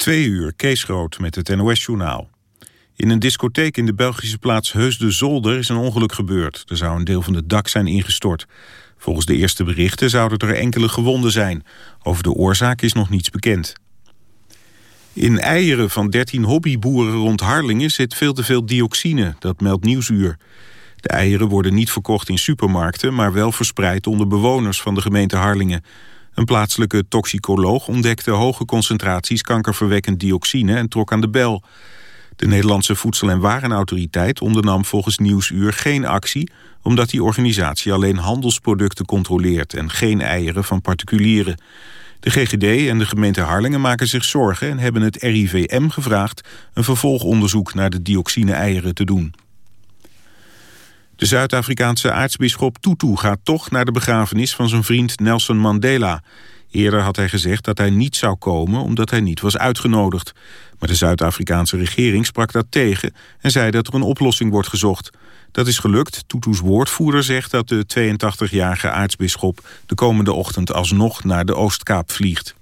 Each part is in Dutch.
Twee uur, Kees Groot met het NOS-journaal. In een discotheek in de Belgische plaats Heus de Zolder is een ongeluk gebeurd. Er zou een deel van het dak zijn ingestort. Volgens de eerste berichten zouden er enkele gewonden zijn. Over de oorzaak is nog niets bekend. In eieren van 13 hobbyboeren rond Harlingen zit veel te veel dioxine. Dat meldt Nieuwsuur. De eieren worden niet verkocht in supermarkten... maar wel verspreid onder bewoners van de gemeente Harlingen. Een plaatselijke toxicoloog ontdekte hoge concentraties kankerverwekkend dioxine en trok aan de bel. De Nederlandse Voedsel- en Warenautoriteit ondernam volgens Nieuwsuur geen actie... omdat die organisatie alleen handelsproducten controleert... en geen eieren van particulieren. De GGD en de gemeente Harlingen maken zich zorgen... en hebben het RIVM gevraagd een vervolgonderzoek naar de dioxine-eieren te doen. De Zuid-Afrikaanse aartsbisschop Tutu gaat toch naar de begrafenis van zijn vriend Nelson Mandela. Eerder had hij gezegd dat hij niet zou komen omdat hij niet was uitgenodigd. Maar de Zuid-Afrikaanse regering sprak dat tegen en zei dat er een oplossing wordt gezocht. Dat is gelukt. Tutu's woordvoerder zegt dat de 82-jarige aartsbisschop de komende ochtend alsnog naar de Oostkaap vliegt.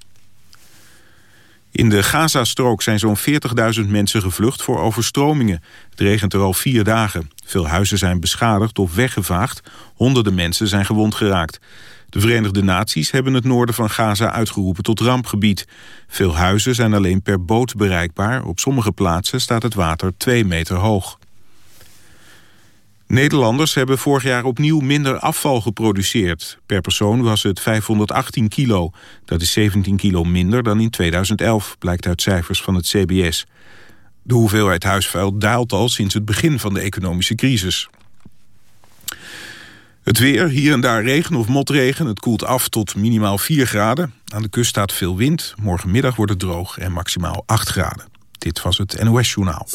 In de Gazastrook zijn zo'n 40.000 mensen gevlucht voor overstromingen. Het regent er al vier dagen. Veel huizen zijn beschadigd of weggevaagd. Honderden mensen zijn gewond geraakt. De Verenigde Naties hebben het noorden van Gaza uitgeroepen tot rampgebied. Veel huizen zijn alleen per boot bereikbaar. Op sommige plaatsen staat het water twee meter hoog. Nederlanders hebben vorig jaar opnieuw minder afval geproduceerd. Per persoon was het 518 kilo. Dat is 17 kilo minder dan in 2011, blijkt uit cijfers van het CBS. De hoeveelheid huisvuil daalt al sinds het begin van de economische crisis. Het weer, hier en daar regen of motregen. Het koelt af tot minimaal 4 graden. Aan de kust staat veel wind. Morgenmiddag wordt het droog en maximaal 8 graden. Dit was het NOS Journaal.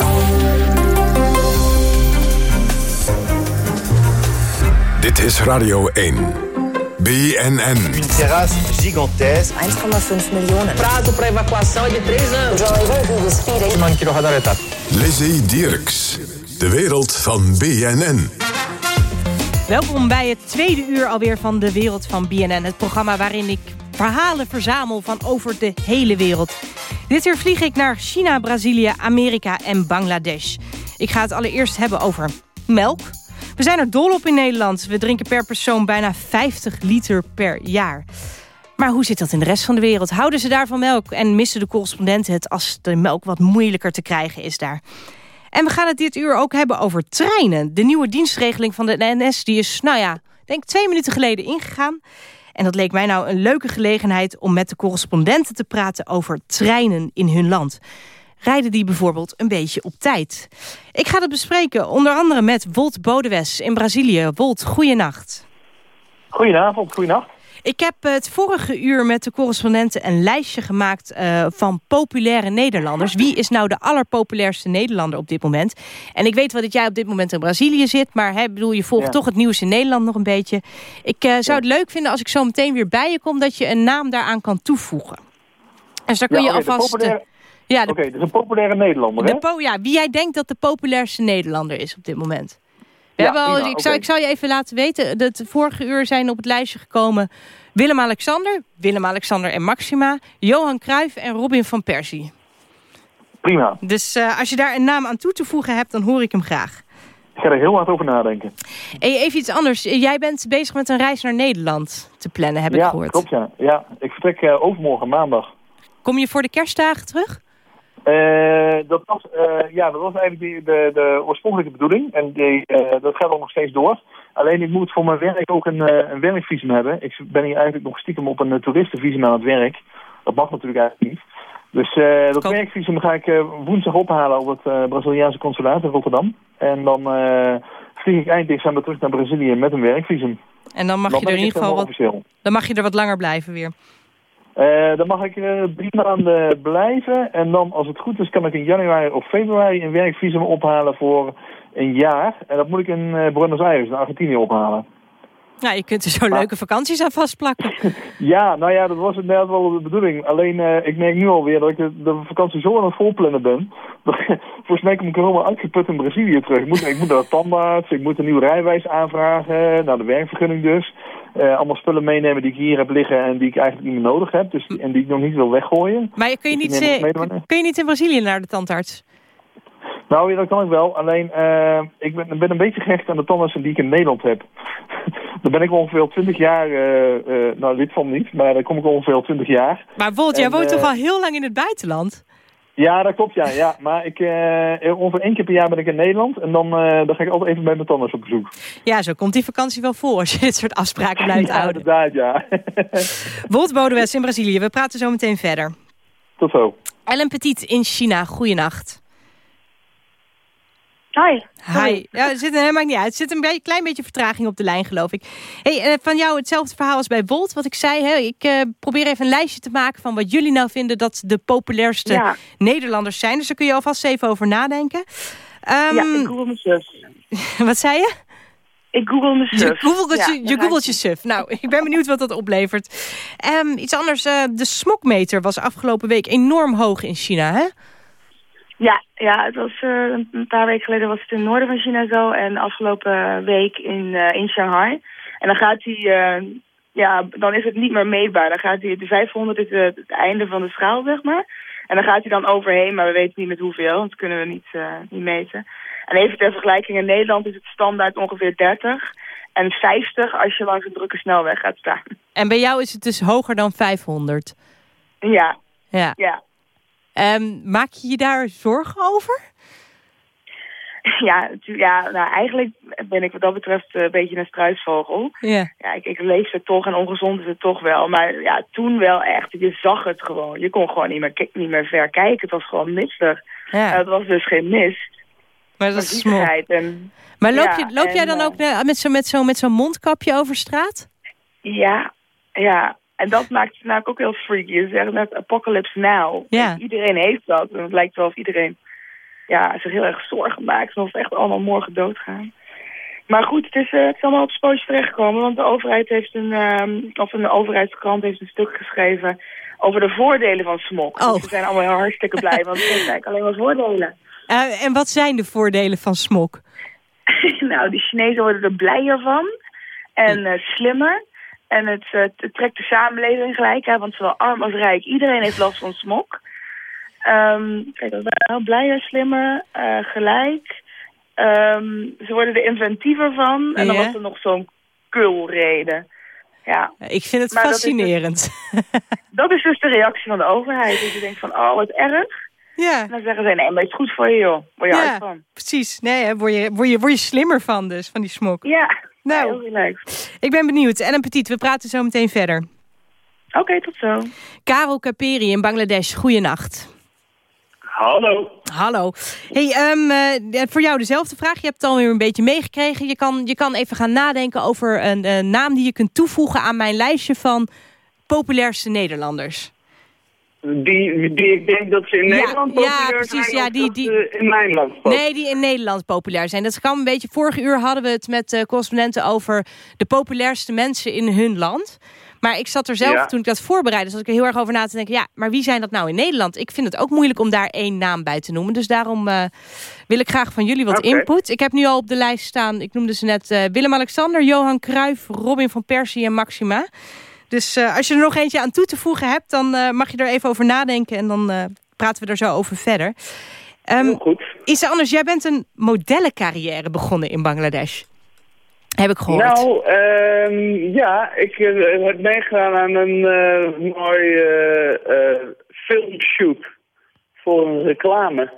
Dit is Radio 1. BNN. Een terrasse gigantesque. 1,5 miljoen. Prazo para evacuação é de 3 anos. Lizzie Dierks. De wereld van BNN. Welkom bij het tweede uur alweer van De Wereld van BNN. Het programma waarin ik verhalen verzamel van over de hele wereld. Dit uur vlieg ik naar China, Brazilië, Amerika en Bangladesh. Ik ga het allereerst hebben over melk. We zijn er dol op in Nederland. We drinken per persoon bijna 50 liter per jaar. Maar hoe zit dat in de rest van de wereld? Houden ze daar van melk en missen de correspondenten het... als de melk wat moeilijker te krijgen is daar? En we gaan het dit uur ook hebben over treinen. De nieuwe dienstregeling van de NS die is, nou ja, denk twee minuten geleden ingegaan. En dat leek mij nou een leuke gelegenheid om met de correspondenten te praten over treinen in hun land. Rijden die bijvoorbeeld een beetje op tijd? Ik ga dat bespreken onder andere met Wolt Bodewes in Brazilië. Wolt, goeienacht. Goedenavond, goeienacht. Ik heb het vorige uur met de correspondenten een lijstje gemaakt uh, van populaire Nederlanders. Wie is nou de allerpopulairste Nederlander op dit moment? En ik weet wel dat jij op dit moment in Brazilië zit, maar hè, bedoel, je volgt Ja. toch het nieuws in Nederland nog een beetje. Ik uh, zou het leuk vinden als ik zo meteen weer bij je kom dat je een naam daaraan kan toevoegen. Dus daar kun Ja, je alvast... populaire- uh, ja, de, Oké, dus een populaire Nederlander, de hè? ja, wie jij denkt dat de populairste Nederlander is op dit moment. We Ja, hebben al, prima, ik, zou, ik zou je even laten weten, dat vorige uur zijn op het lijstje gekomen Willem-Alexander, Willem-Alexander en Maxima, Johan Cruijff en Robin van Persie. Prima. Dus uh, als je daar een naam aan toe te voegen hebt, dan hoor ik hem graag. Ik ga er heel hard over nadenken. Hey, even iets anders. Jij bent bezig met een reis naar Nederland te plannen, heb ik ja, gehoord. klopt, ja. ja. Ik vertrek uh, overmorgen, maandag. Kom je voor de kerstdagen terug? Uh, dat, was, uh, ja, dat was eigenlijk de, de, de oorspronkelijke bedoeling. En die, uh, dat gaat ook nog steeds door. Alleen ik moet voor mijn werk ook een, een werkvisum hebben. Ik ben hier eigenlijk nog stiekem op een toeristenvisum aan het werk. Dat mag natuurlijk eigenlijk niet. Dus dat Kom. werkvisum ga ik woensdag ophalen op het Braziliaanse consulaat in Rotterdam. En dan vlieg ik eind december terug naar Brazilië met een werkvisum. En dan mag dan je er in ieder geval wat, dan mag je er wat langer blijven weer. Uh, dan mag ik uh, drie maanden blijven. En dan, als het goed is, kan ik in januari of februari een werkvisum ophalen voor een jaar. En dat moet ik in uh, Buenos Aires, in Argentinië, ophalen. Nou, je kunt er zo Maar- leuke vakanties aan vastplakken. Ja, nou ja, dat was inderdaad wel de bedoeling. Alleen, eh, ik merk nu alweer dat ik de, de vakantie zo aan het volplannen ben. Volgens mij kom ik helemaal uitgeput in Brazilië terug. Ik moet, ik moet naar de tandarts, ik moet een nieuwe rijwijs aanvragen, naar de werkvergunning dus. Eh, allemaal spullen meenemen die ik hier heb liggen en die ik eigenlijk niet meer nodig heb. Dus, en die ik nog niet wil weggooien. Maar kun je, niet, kun je niet in Brazilië naar de tandarts? Nou, ja, dat kan ik wel. Alleen, eh, ik ben, ben een beetje gehecht aan de tandartsen die ik in Nederland heb. daar ben ik ongeveer al 20 jaar, eh, nou lid van niet, maar daar kom ik ongeveer al 20 jaar. Maar Wolt, jij En, woont toch al heel lang in het buitenland? Ja, dat klopt, ja. ja. Maar ik, eh, ongeveer één keer per jaar ben ik in Nederland en dan, eh, dan ga ik altijd even bij mijn tandarts op bezoek. Ja, zo komt die vakantie wel voor als je dit soort afspraken blijft ja, houden. inderdaad, ja. Wolt Bodewes in Brazilië, we praten zo meteen verder. Tot zo. Ellen Petit in China, goeienacht. Hi. Hi. Ja, het zit, maakt niet uit. Het zit een klein beetje vertraging op de lijn, geloof ik. Hey, eh, van jou hetzelfde verhaal als bij Bolt. Wat ik zei, hè? ik eh, probeer even een lijstje te maken... van wat jullie nou vinden dat de populairste Ja. Nederlanders zijn. Dus daar kun je alvast even over nadenken. Ehm, ja, ik google mijn zus. wat zei je? Ik google mijn Je zus. googelt Ja, je, je, googelt je suf. Nou, ik ben benieuwd wat dat oplevert. Ehm, iets anders, eh, de smokmeter was afgelopen week enorm hoog in China, hè? Ja, ja, het was eh, een paar weken geleden was het in het noorden van China zo. En afgelopen week in, eh, in Shanghai. En dan gaat hij, eh, ja, dan is het niet meer meetbaar. Dan gaat hij, de 500 is het einde van de schaal, zeg maar. En dan gaat hij dan overheen, maar we weten niet met hoeveel. Want dat kunnen we niet, niet meten. En even ter vergelijking, in Nederland is het standaard ongeveer 30. En 50 als je langs een drukke snelweg gaat staan. En bij jou is het dus hoger dan 500. Ja, Ja. ja. Ehm, maak je je daar zorgen over? Ja, ja nou, eigenlijk ben ik wat dat betreft eh, een beetje een struisvogel. Ja. Ja, ik, ik leef het toch en ongezond is het toch wel. Maar ja, toen wel echt. Je zag het gewoon. Je kon gewoon niet meer, niet meer ver kijken. Het was gewoon mistig. ja. het was dus geen mist. maar dat is. En Maar loop, Ja, je, loop jij dan eh, ook eh, met zo'n met zo, met zo'n mondkapje over straat? ja, ja. En dat maakt het namelijk ook heel freaky. Je zegt net apocalypse now. Ja. Iedereen heeft dat. En het lijkt wel of iedereen ja, zich heel erg zorgen maakt. We echt allemaal morgen doodgaan. Maar goed, het is, eh, het is allemaal op terechtgekomen. Want de overheid heeft een, ehm, of een overheidskrant heeft een stuk geschreven over de voordelen van smog. Oh. Dus we zijn allemaal hartstikke blij, want het heeft eigenlijk alleen maar voordelen. Eh, en wat zijn de voordelen van smok? nou, die Chinezen worden er blijer van en eh, slimmer. En het, eh, het trekt de samenleving gelijk, hè, want zowel arm als rijk, iedereen heeft last van smog. Ehm, kijk, dat is wel blijer, slimmer, eh, gelijk. Ehm, ze worden er inventiever van. En dan was er nog zo'n kulreden. Ja, Ik vind het Maar dat is dus- fascinerend. dat is dus de reactie van de overheid. Dat je denkt van, oh, wat erg. ja, En dan zeggen ze, nee, maar het is goed voor je, joh. Word je Ja. hard van. precies. Nee, hè, word, je, word, je, word je slimmer van dus, van die smok. Ja, Nou. heel relaxed. Ik ben benieuwd. Ellen Petit, we praten zo meteen verder. Oké, tot zo. Karel Kaperi in Bangladesh, goeienacht. Hallo. Hallo. Hey, ehm, eh, voor jou dezelfde vraag. Je hebt het alweer een beetje meegekregen. Je kan, je kan even gaan nadenken over een, eh, naam die je kunt toevoegen aan mijn lijstje van populairste Nederlanders. Die, die ik denk dat ze in Ja, Nederland ja, populair precies, zijn ja, die- die- in mijn land populair Nee, die in Nederland populair zijn. Dat kwam een beetje... Vorige uur hadden we het met eh, correspondenten over de populairste mensen in hun land. Maar ik zat er zelf, Ja. toen ik dat voorbereidde, zat ik er heel erg over na te denken. Ja, maar wie zijn dat nou in Nederland? Ik vind het ook moeilijk om daar één naam bij te noemen. Dus daarom eh, wil ik graag van jullie wat input. Ik heb nu al op de lijst staan, ik noemde ze net eh, Willem-Alexander, Johan Cruijff, Robin van Persie en Maxima. Dus eh, als je er nog eentje aan toe te voegen hebt, dan eh, mag je er even over nadenken. En dan eh, praten we er zo over verder. Heel goed. Isa Anders, jij bent een modellencarrière begonnen in Bangladesh. Heb ik gehoord. Nou, ehm, ja, ik heb meegedaan aan een mooi filmshoot voor een reclame.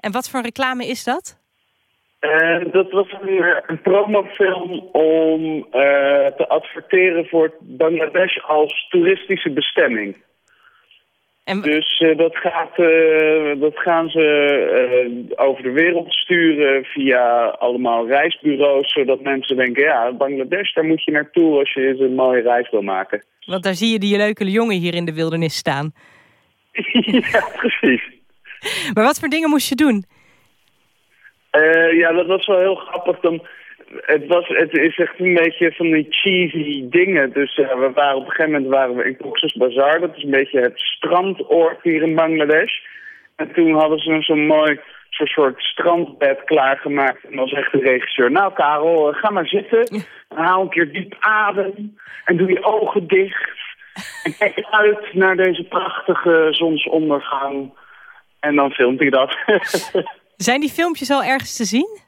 En wat voor reclame is dat? Eh, dat was een, een promofilm om eh, te adverteren voor Bangladesh als toeristische bestemming. En, Dus eh, dat, gaat, eh, dat gaan ze eh, over de wereld sturen via allemaal reisburea's, zodat mensen denken, ja, Bangladesh, daar moet je naartoe als je eens een mooie reis wil maken. want daar zie je die leuke jongen hier in de wildernis staan. ja, precies. Maar wat voor dingen moest je doen? Eh, ja, dat was wel heel grappig. Dan, het, was, het is echt een beetje van die cheesy dingen. Dus eh, we waren op een gegeven moment waren we in Cox's Bazar. Dat is een beetje het strandoord hier in Bangladesh. En toen hadden ze zo'n mooi zo'n soort strandbed klaargemaakt. En dan zegt de regisseur, nou Karel, ga maar zitten. Haal een keer diep adem en doe je ogen dicht. En kijk uit naar deze prachtige zonsondergang. En dan filmt hij dat. Zijn die filmpjes al ergens te zien?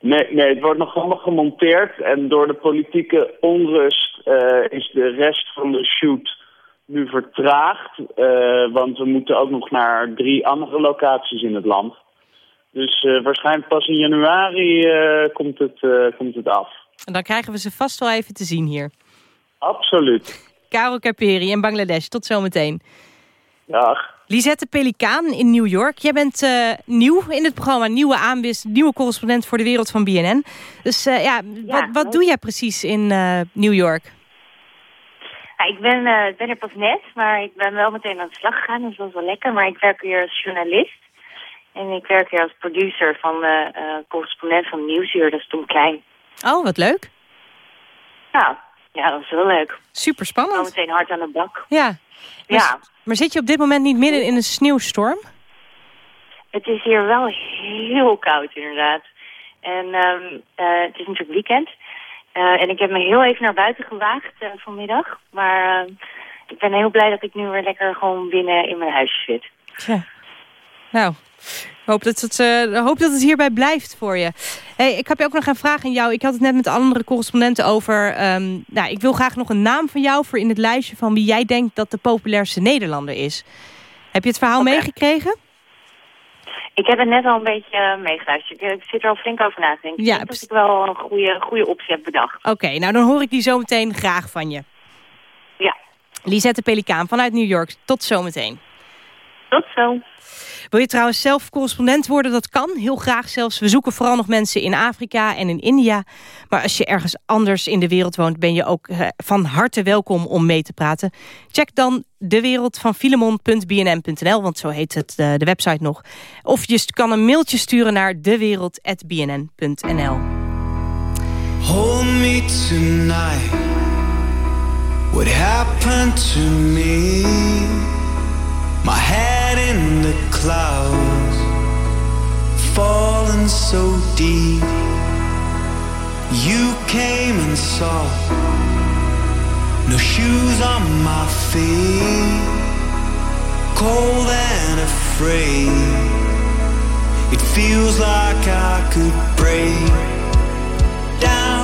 Nee, nee, het wordt nog allemaal gemonteerd. En door de politieke onrust uh, is de rest van de shoot nu vertraagd. Uh, want we moeten ook nog naar drie andere locaties in het land. Dus uh, waarschijnlijk pas in januari komt, het, komt het af. En dan krijgen we ze vast wel even te zien hier. Absoluut. Karel Kaperi in Bangladesh. Tot zometeen. Dag. Lisette Pelikaan in New York. Jij bent uh, nieuw in het programma, nieuwe aanwis, nieuwe correspondent voor de wereld van BNN. Dus uh, ja, ja, wat, wat doe jij precies in uh, New York? Ja, ik ben, ben er pas net, maar ik ben wel meteen aan de slag gegaan. Dus dat was wel lekker. Maar ik werk hier als journalist. En ik werk hier als producer van correspondent van Nieuwsuur. Dat is Tom Klein. Oh, wat leuk. Ja, ja, dat is wel leuk. Super spannend. meteen hard aan de bak. Ja. Ja. Maar zit je op dit moment niet midden in een sneeuwstorm? Het is hier wel heel koud inderdaad. En um, uh, het is natuurlijk weekend. Uh, en ik heb me heel even naar buiten gewaagd uh, vanmiddag. Maar ik ben heel blij dat ik nu weer lekker gewoon binnen in mijn huisje zit. Tja. Nou, hoop dat het, uh, hoop dat het hierbij blijft voor je. Hey, ik heb je ook nog een vraag aan jou. Ik had het net met andere correspondenten over... Um, nou, ik wil graag nog een naam van jou voor in het lijstje... van wie jij denkt dat de populairste Nederlander is. Heb je het verhaal okay. meegekregen? Ik heb het net al een beetje uh, meegeluisterd. Ik zit er al flink over na te denken. Ja, ik denk dat ik wel een goede, goede optie heb bedacht. Oké, okay, nou dan hoor ik die zo meteen graag van je. Ja. Lisette Pelikaan vanuit New York. Tot zometeen. Tot zo. Wil je trouwens zelf correspondent worden? Dat kan, heel graag zelfs. We zoeken vooral nog mensen in Afrika en in India. Maar als je ergens anders in de wereld woont... ben je ook uh, van harte welkom om mee te praten. Check dan dewereldvanfilemon.bnn.nl, want zo heet het uh, de website nog. Of je kan een mailtje sturen naar dewereld.bnn.nl. Hold me tonight What happened to me My head in the clouds, falling so deep. You came and saw, no shoes on my feet, cold and afraid. It feels like I could break down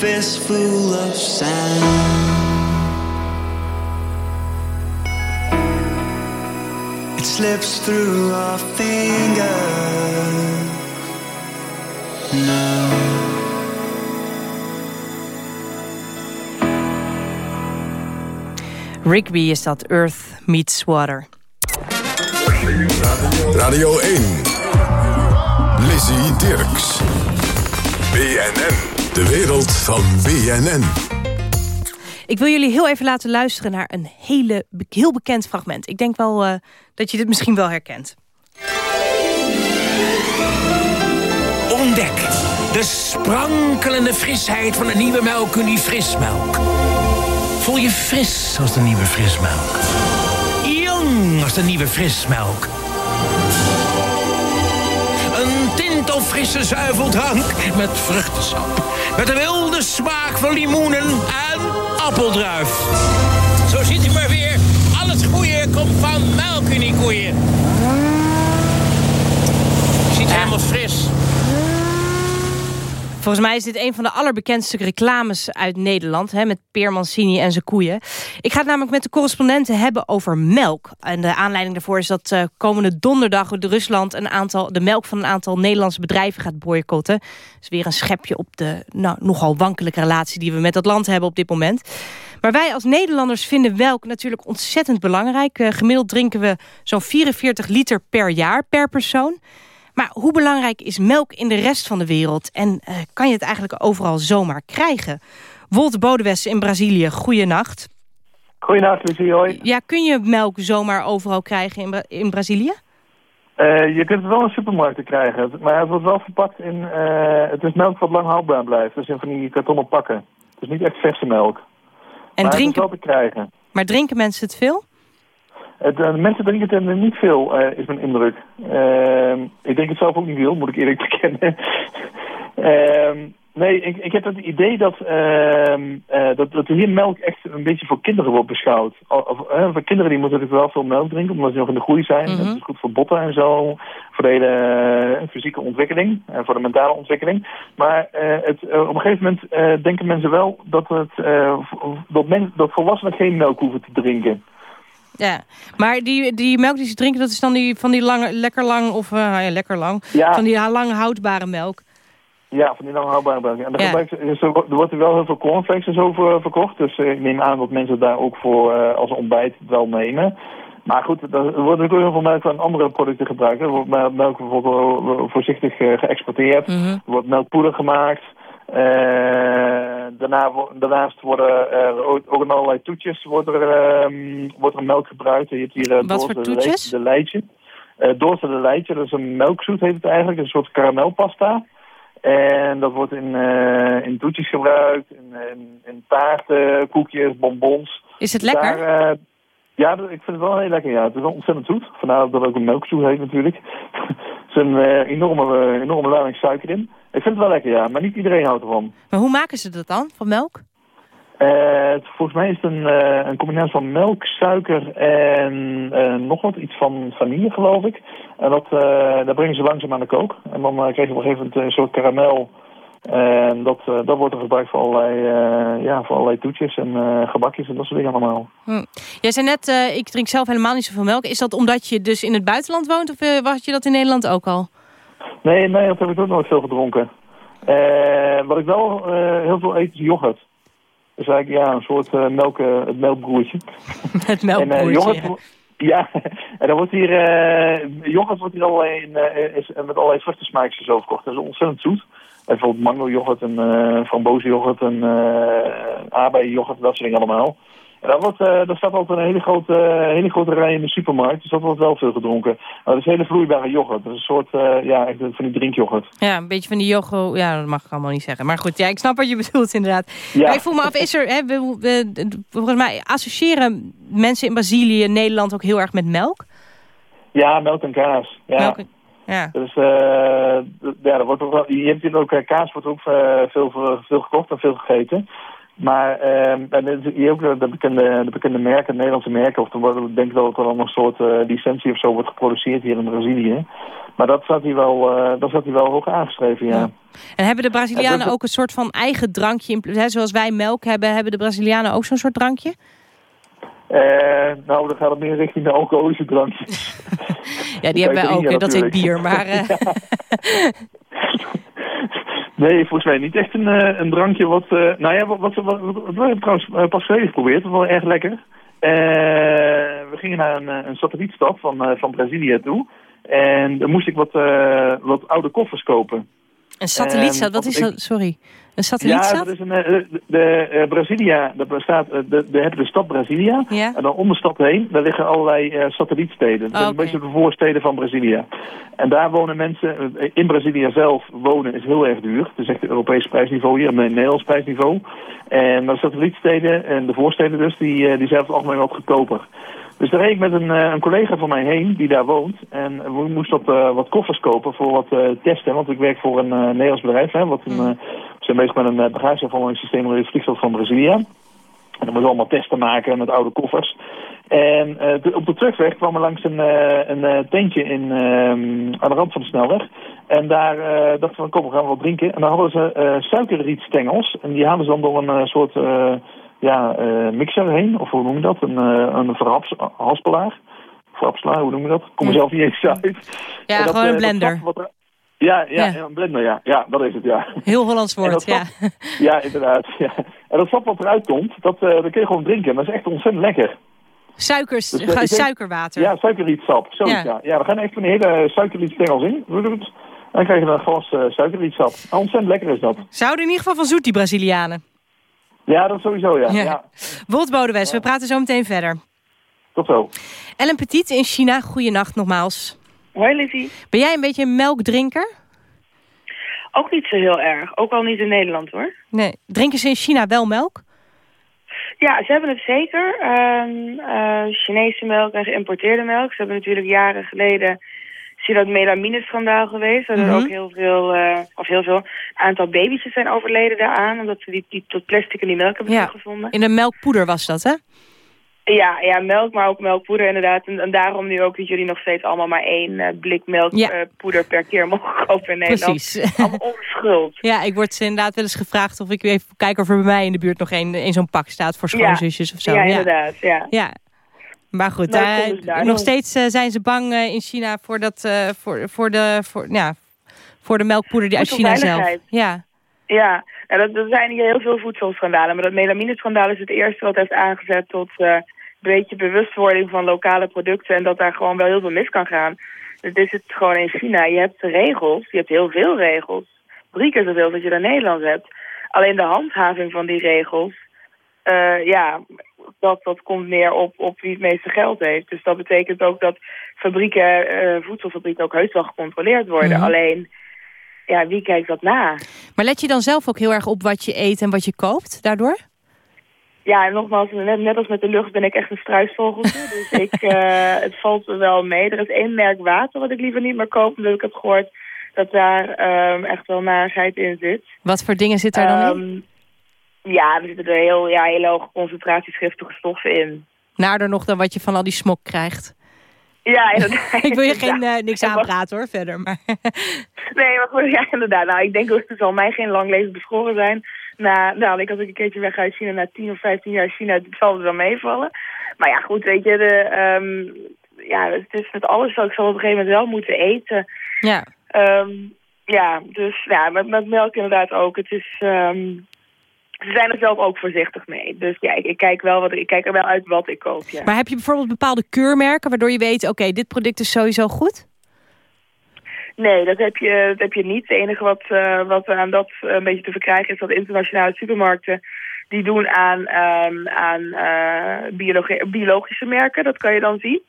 fistful of sand. It slips through our fingers now. Rigby is dat, Earth Meets Water. Radio 1. Lizzie Dirks. BNN. De wereld van BNN. Ik wil jullie heel even laten luisteren naar een hele, heel bekend fragment. Ik denk wel eh, dat je dit misschien wel herkent. Ontdek de sprankelende frisheid van de nieuwe melk Unie Frismelk. Voel je fris als de nieuwe frismelk. Jong als de nieuwe frismelk. Een tintelfrisse zuiveldrank met vruchtensap. Met een wilde smaak van limoenen en appeldruif. Zo ziet u maar weer. Al het goede komt van melkuniekoeien. Je ziet helemaal fris. Volgens mij is dit een van de allerbekendste reclames uit Nederland... Hè, met Peer Mancini en zijn koeien. Ik ga het namelijk met de correspondenten hebben over melk. En de aanleiding daarvoor is dat eh, komende donderdag... de Rusland een aantal, de melk van een aantal Nederlandse bedrijven gaat boycotten. Is weer een schepje op de nou, nogal wankelijke relatie... die we met dat land hebben op dit moment. Maar wij als Nederlanders vinden melk natuurlijk ontzettend belangrijk. Eh, gemiddeld drinken we zo'n 44 liter per jaar per persoon... Maar hoe belangrijk is melk in de rest van de wereld? En eh, kan je het eigenlijk overal zomaar krijgen? Wolt Bodewes in Brazilië, goeienacht. Goedenacht, Lucie, hoi. Ja, kun je melk zomaar overal krijgen in, Bra- in Brazilië? Eh, je kunt het wel in supermarkten krijgen, maar het wordt wel verpakt in... eh, het is melk wat lang houdbaar blijft, dus in van die kartonnen pakken. Het is niet echt verse melk. En maar drinken, het is wel te krijgen. maar drinken mensen het veel? Eh, mensen drinken het er niet veel, eh, is mijn indruk. Ehm, ik denk het zelf ook niet veel, moet ik eerlijk bekennen. Ehm, nee, ik, ik heb het idee dat, ehm, eh, dat, dat hier melk echt een beetje voor kinderen wordt beschouwd. Of, voor kinderen die moeten natuurlijk wel veel melk drinken, omdat ze nog in de groei zijn. Mhm. Het is goed voor botten en zo, voor de hele fysieke ontwikkeling, en voor de mentale ontwikkeling. Maar het, op een gegeven moment denken mensen wel dat, het, dat, men, dat volwassenen geen melk hoeven te drinken. Ja, maar die, die melk die ze drinken, dat is dan die, van die lange, lekker lang, of eh, ja, lekker lang, Ja. van die lang houdbare melk. Ja, van die lang houdbare melk. En er, Ja. gebruikt- er wordt- er wel heel veel cornflakes en zo voor verkocht. Dus eh, ik neem aan dat mensen daar ook voor eh, als ontbijt wel nemen. Maar goed, er wordt ook heel veel melk van andere producten gebruikt. Er wordt me- melk bijvoorbeeld voorzichtig eh, geëxporteerd. Mhm. Er wordt melkpoeder gemaakt. Eh, daarna, daarnaast worden er ook, ook in allerlei toetjes wordt er, ehm, wordt er melk gebruikt. Je hebt hier uh, Wat voor toetjes? de leidje. Eh Doorste de leidje, dat is een melkzoet heet het eigenlijk. Een soort karamelpasta. En dat wordt in, eh, in toetjes gebruikt, in, in, in taarten, koekjes, bonbons. Is het lekker? Daar, eh, ja, ik vind het wel heel lekker. Ja. Het is wel ontzettend zoet. Vandaar dat het ook een melkzoet heet natuurlijk. er is een eh, enorme, eh, enorme lading suiker in. Ik vind het wel lekker, ja. Maar niet iedereen houdt ervan. Maar hoe maken ze dat dan, van melk? Eh, volgens mij is het een, eh, een combinatie van melk, suiker en eh, nog wat, iets van vanille geloof ik. En dat, daar brengen ze langzaam aan de kook. En dan krijg je op een gegeven moment een soort karamel. En dat, dat wordt er gebruikt voor allerlei, ja, voor allerlei toetjes en gebakjes en dat soort dingen allemaal. Hm. Jij zei net, ik drink zelf helemaal niet zoveel melk. Is dat omdat je dus in het buitenland woont of was je dat in Nederland ook al? Nee, in Nederland heb ik ook nooit veel gedronken. Eh, wat ik wel eh, heel veel eet is yoghurt. Dus eigenlijk ja, een soort eh, melk, het melkbroertje. Het En, melkbroertje. yoghurt, ja, en dan wordt hier, yoghurt wordt hier allerlei, in, eh, is, met allerlei vruchtensmaakjes zo verkocht. Dat is ontzettend zoet. En bijvoorbeeld mango yoghurt en uh, frambozen yoghurt en uh, aardbeien yoghurt, dat soort dingen allemaal. Dat, wordt, uh, dat staat altijd een hele grote, uh, hele grote rij in de supermarkt, dus dat wordt wel veel gedronken. Maar dat is hele vloeibare yoghurt. Dat is een soort, uh, ja, echt van die drinkyoghurt. Ja, een beetje van die yoghurt. Ja, dat mag ik allemaal niet zeggen. Maar goed, ja, ik snap wat je bedoelt inderdaad. Ja. Maar ik voel me af, is er, hè, we, we, volgens mij associëren mensen in Brazilië en Nederland ook heel erg met melk? Ja, melk en kaas. Ja. Melk en, ja. Dus uh, ja, er wordt ook wel, je hebt hier ook, kaas wordt ook uh, veel, veel gekocht en veel gegeten. Maar ehm, en dan zie je ook de, de bekende, de bekende merken, de Nederlandse merken, of er wordt, ik denk wel dat er dan een soort eh, licentie of zo wordt geproduceerd hier in Brazilië. Maar dat staat hier wel, eh dat staat hier wel hoog aangeschreven, ja. En hebben de Brazilianen ook een soort van eigen drankje, hè, zoals wij melk hebben, hebben de Brazilianen ook zo'n soort drankje? Eh, nou, dan gaat het meer richting de alcoholische drankjes. Ja, die hebben wij ook, dat heet bier, maar... Nee, volgens mij niet echt een, eh, een drankje wat... eh, nou ja, wat, wat, wat, we trouwens eh, pas geleden geprobeerd. Dat was wel erg lekker. We gingen naar een, een satellietstad van, van Brazilië toe. En dan moest ik wat, wat oude koffers kopen. Een satellietstad, wat is dat? Sorry. Een Ja, satellietstad? dat is een, eh, de, de eh, Brasilia, dat bestaat, eh, de, de, hebben de stad Brasilia. Ja. En dan om de stad heen, daar liggen allerlei satellietsteden. Dat zijn Oh, een beetje de voorsteden van Brazilië. En daar wonen mensen, in Brazilië zelf wonen is heel erg duur. Het is echt het Europees prijsniveau hier, nee, Nederlands prijsniveau. En de satellietsteden en de voorsteden dus, die, die zijn het algemeen wat goedkoper. Dus daar reed ik met een, een collega van mij heen, die daar woont. En we moesten wat, eh, wat koffers kopen voor wat testen. Want ik werk voor een Nederlands bedrijf. Hè, wat een, we zijn bezig met een uh, bagageafvallingssysteem in het vliegveld van Brazilië. En dan moeten we allemaal testen maken met oude koffers. En eh, op de terugweg kwam er langs een, eh, een eh, tentje in, ehm, aan de rand van de snelweg. En daar eh, dachten we, kom, we gaan wat drinken. En daar hadden ze eh suikerrietstengels. En die halen ze dan door een eh, soort eh, ja, eh, mixer heen. Of hoe noem je dat? Een, een verhaspelaar. Verhapselaar, hoe noem je dat? Kom er zelf niet eens uit. Ja, dat, gewoon een eh, dat ja, ja, een blender, ja. Ja, dat is het, ja. Heel Hollands woord, ja. sap- Ja, inderdaad. Ja. En dat sap wat eruit komt, dat, dat kun je gewoon drinken. En dat is echt ontzettend lekker. Suikers, Dus, eh, suikerwater. Ja, suikerrietsap. Zoiets, Ja. ja. ja. we gaan echt van de hele suikerrietstengels in. En dan krijg je dan een glas eh, suikerrietsap. Nou, ontzettend lekker is dat. Ze houden in ieder geval van zoet, die Brazilianen. Ja, dat sowieso, ja. Ja. ja. Wolt Bodewes, we praten zo meteen verder. Tot zo. Ellen Petit in China, goeienacht nogmaals. Hoi Lizzie. Ben jij een beetje een melkdrinker? Ook niet zo heel erg. Ook al niet in Nederland hoor. Nee. Drinken ze in China wel melk? Ja, ze hebben het zeker. Ehm, eh, Chinese melk en geïmporteerde melk. Ze hebben natuurlijk jaren geleden... Zie dat melamine-schandaal geweest. Dat er Mhm. ook heel veel, eh, of heel veel aantal baby's zijn overleden daaraan. Omdat ze die, die tot plastic in die melk hebben Ja. teruggevonden. In de melkpoeder was dat, hè? Ja, ja, melk, maar ook melkpoeder inderdaad. En, en daarom nu ook dat jullie nog steeds allemaal maar één eh, blik melkpoeder Ja. poeder per keer mogen kopen in Nederland. Precies. Allemaal onschuld. Ja, ik word inderdaad wel eens gevraagd of ik even kijk of er bij mij in de buurt nog één in zo'n pak staat voor schoonzusjes of zo. Ja, inderdaad. Ja. Ja. Maar goed, daar nog steeds eh, zijn ze bang eh, in China voor, dat, eh, voor, voor, de, voor, ja, voor de melkpoeder die uit China zelf. Ja. Ja, nou, dat, er zijn hier heel veel voedselschandalen. Maar dat melamine-schandaal is het eerste wat heeft aangezet tot eh, beetje bewustwording van lokale producten. En dat daar gewoon wel heel veel mis kan gaan. Dus dit is het gewoon in China. Je hebt regels, je hebt heel veel regels. Drie keer zoveel als je er in Nederland hebt. Alleen de handhaving van die regels, eh, ja, dat, dat komt neer op, op wie het meeste geld heeft. Dus dat betekent ook dat fabrieken, eh, voedselfabrieken ook heus wel gecontroleerd worden. Mhm. Alleen, ja, wie kijkt dat na? Maar let je dan zelf ook heel erg op wat je eet en wat je koopt daardoor? Ja, en nogmaals, net, net als met de lucht ben ik echt een struisvogeltje. dus ik, eh, het valt me wel mee. Er is één merk water wat ik liever niet meer koop, omdat ik heb gehoord dat daar ehm, echt wel narigheid in zit. Wat voor dingen zit daar dan in? Ehm, Ja, er zitten er heel, ja, hele hoge concentraties giftige stoffen in. Naarder nog dan wat je van al die smok krijgt. Ja, inderdaad. ik wil je geen eh, niks aanpraten hoor, verder. Maar Nee, maar goed, ja, inderdaad. Nou, ik denk dat het zal mij geen lang leven beschoren zijn. Na, nou, ik als ik een keertje weg uit China na 10 of 15 jaar China, het zal het wel meevallen. Maar ja, goed, weet je, de, ehm, ja, het is met alles zo. Ik zal op een gegeven moment wel moeten eten. ja. Ehm, ja, dus ja, met, met melk inderdaad ook. Het is, ehm, ze zijn er zelf ook voorzichtig mee. Dus ja, ik, ik kijk wel wat, ik kijk er wel uit wat ik koop, ja. Maar heb je bijvoorbeeld bepaalde keurmerken waardoor je weet, oké, dit product is sowieso goed? Nee, dat heb je, dat heb je niet. Het enige wat, eh, wat aan dat eh, een beetje te verkrijgen is dat internationale supermarkten die doen aan, ehm, aan eh, biologi- biologische merken. Dat kan je dan zien.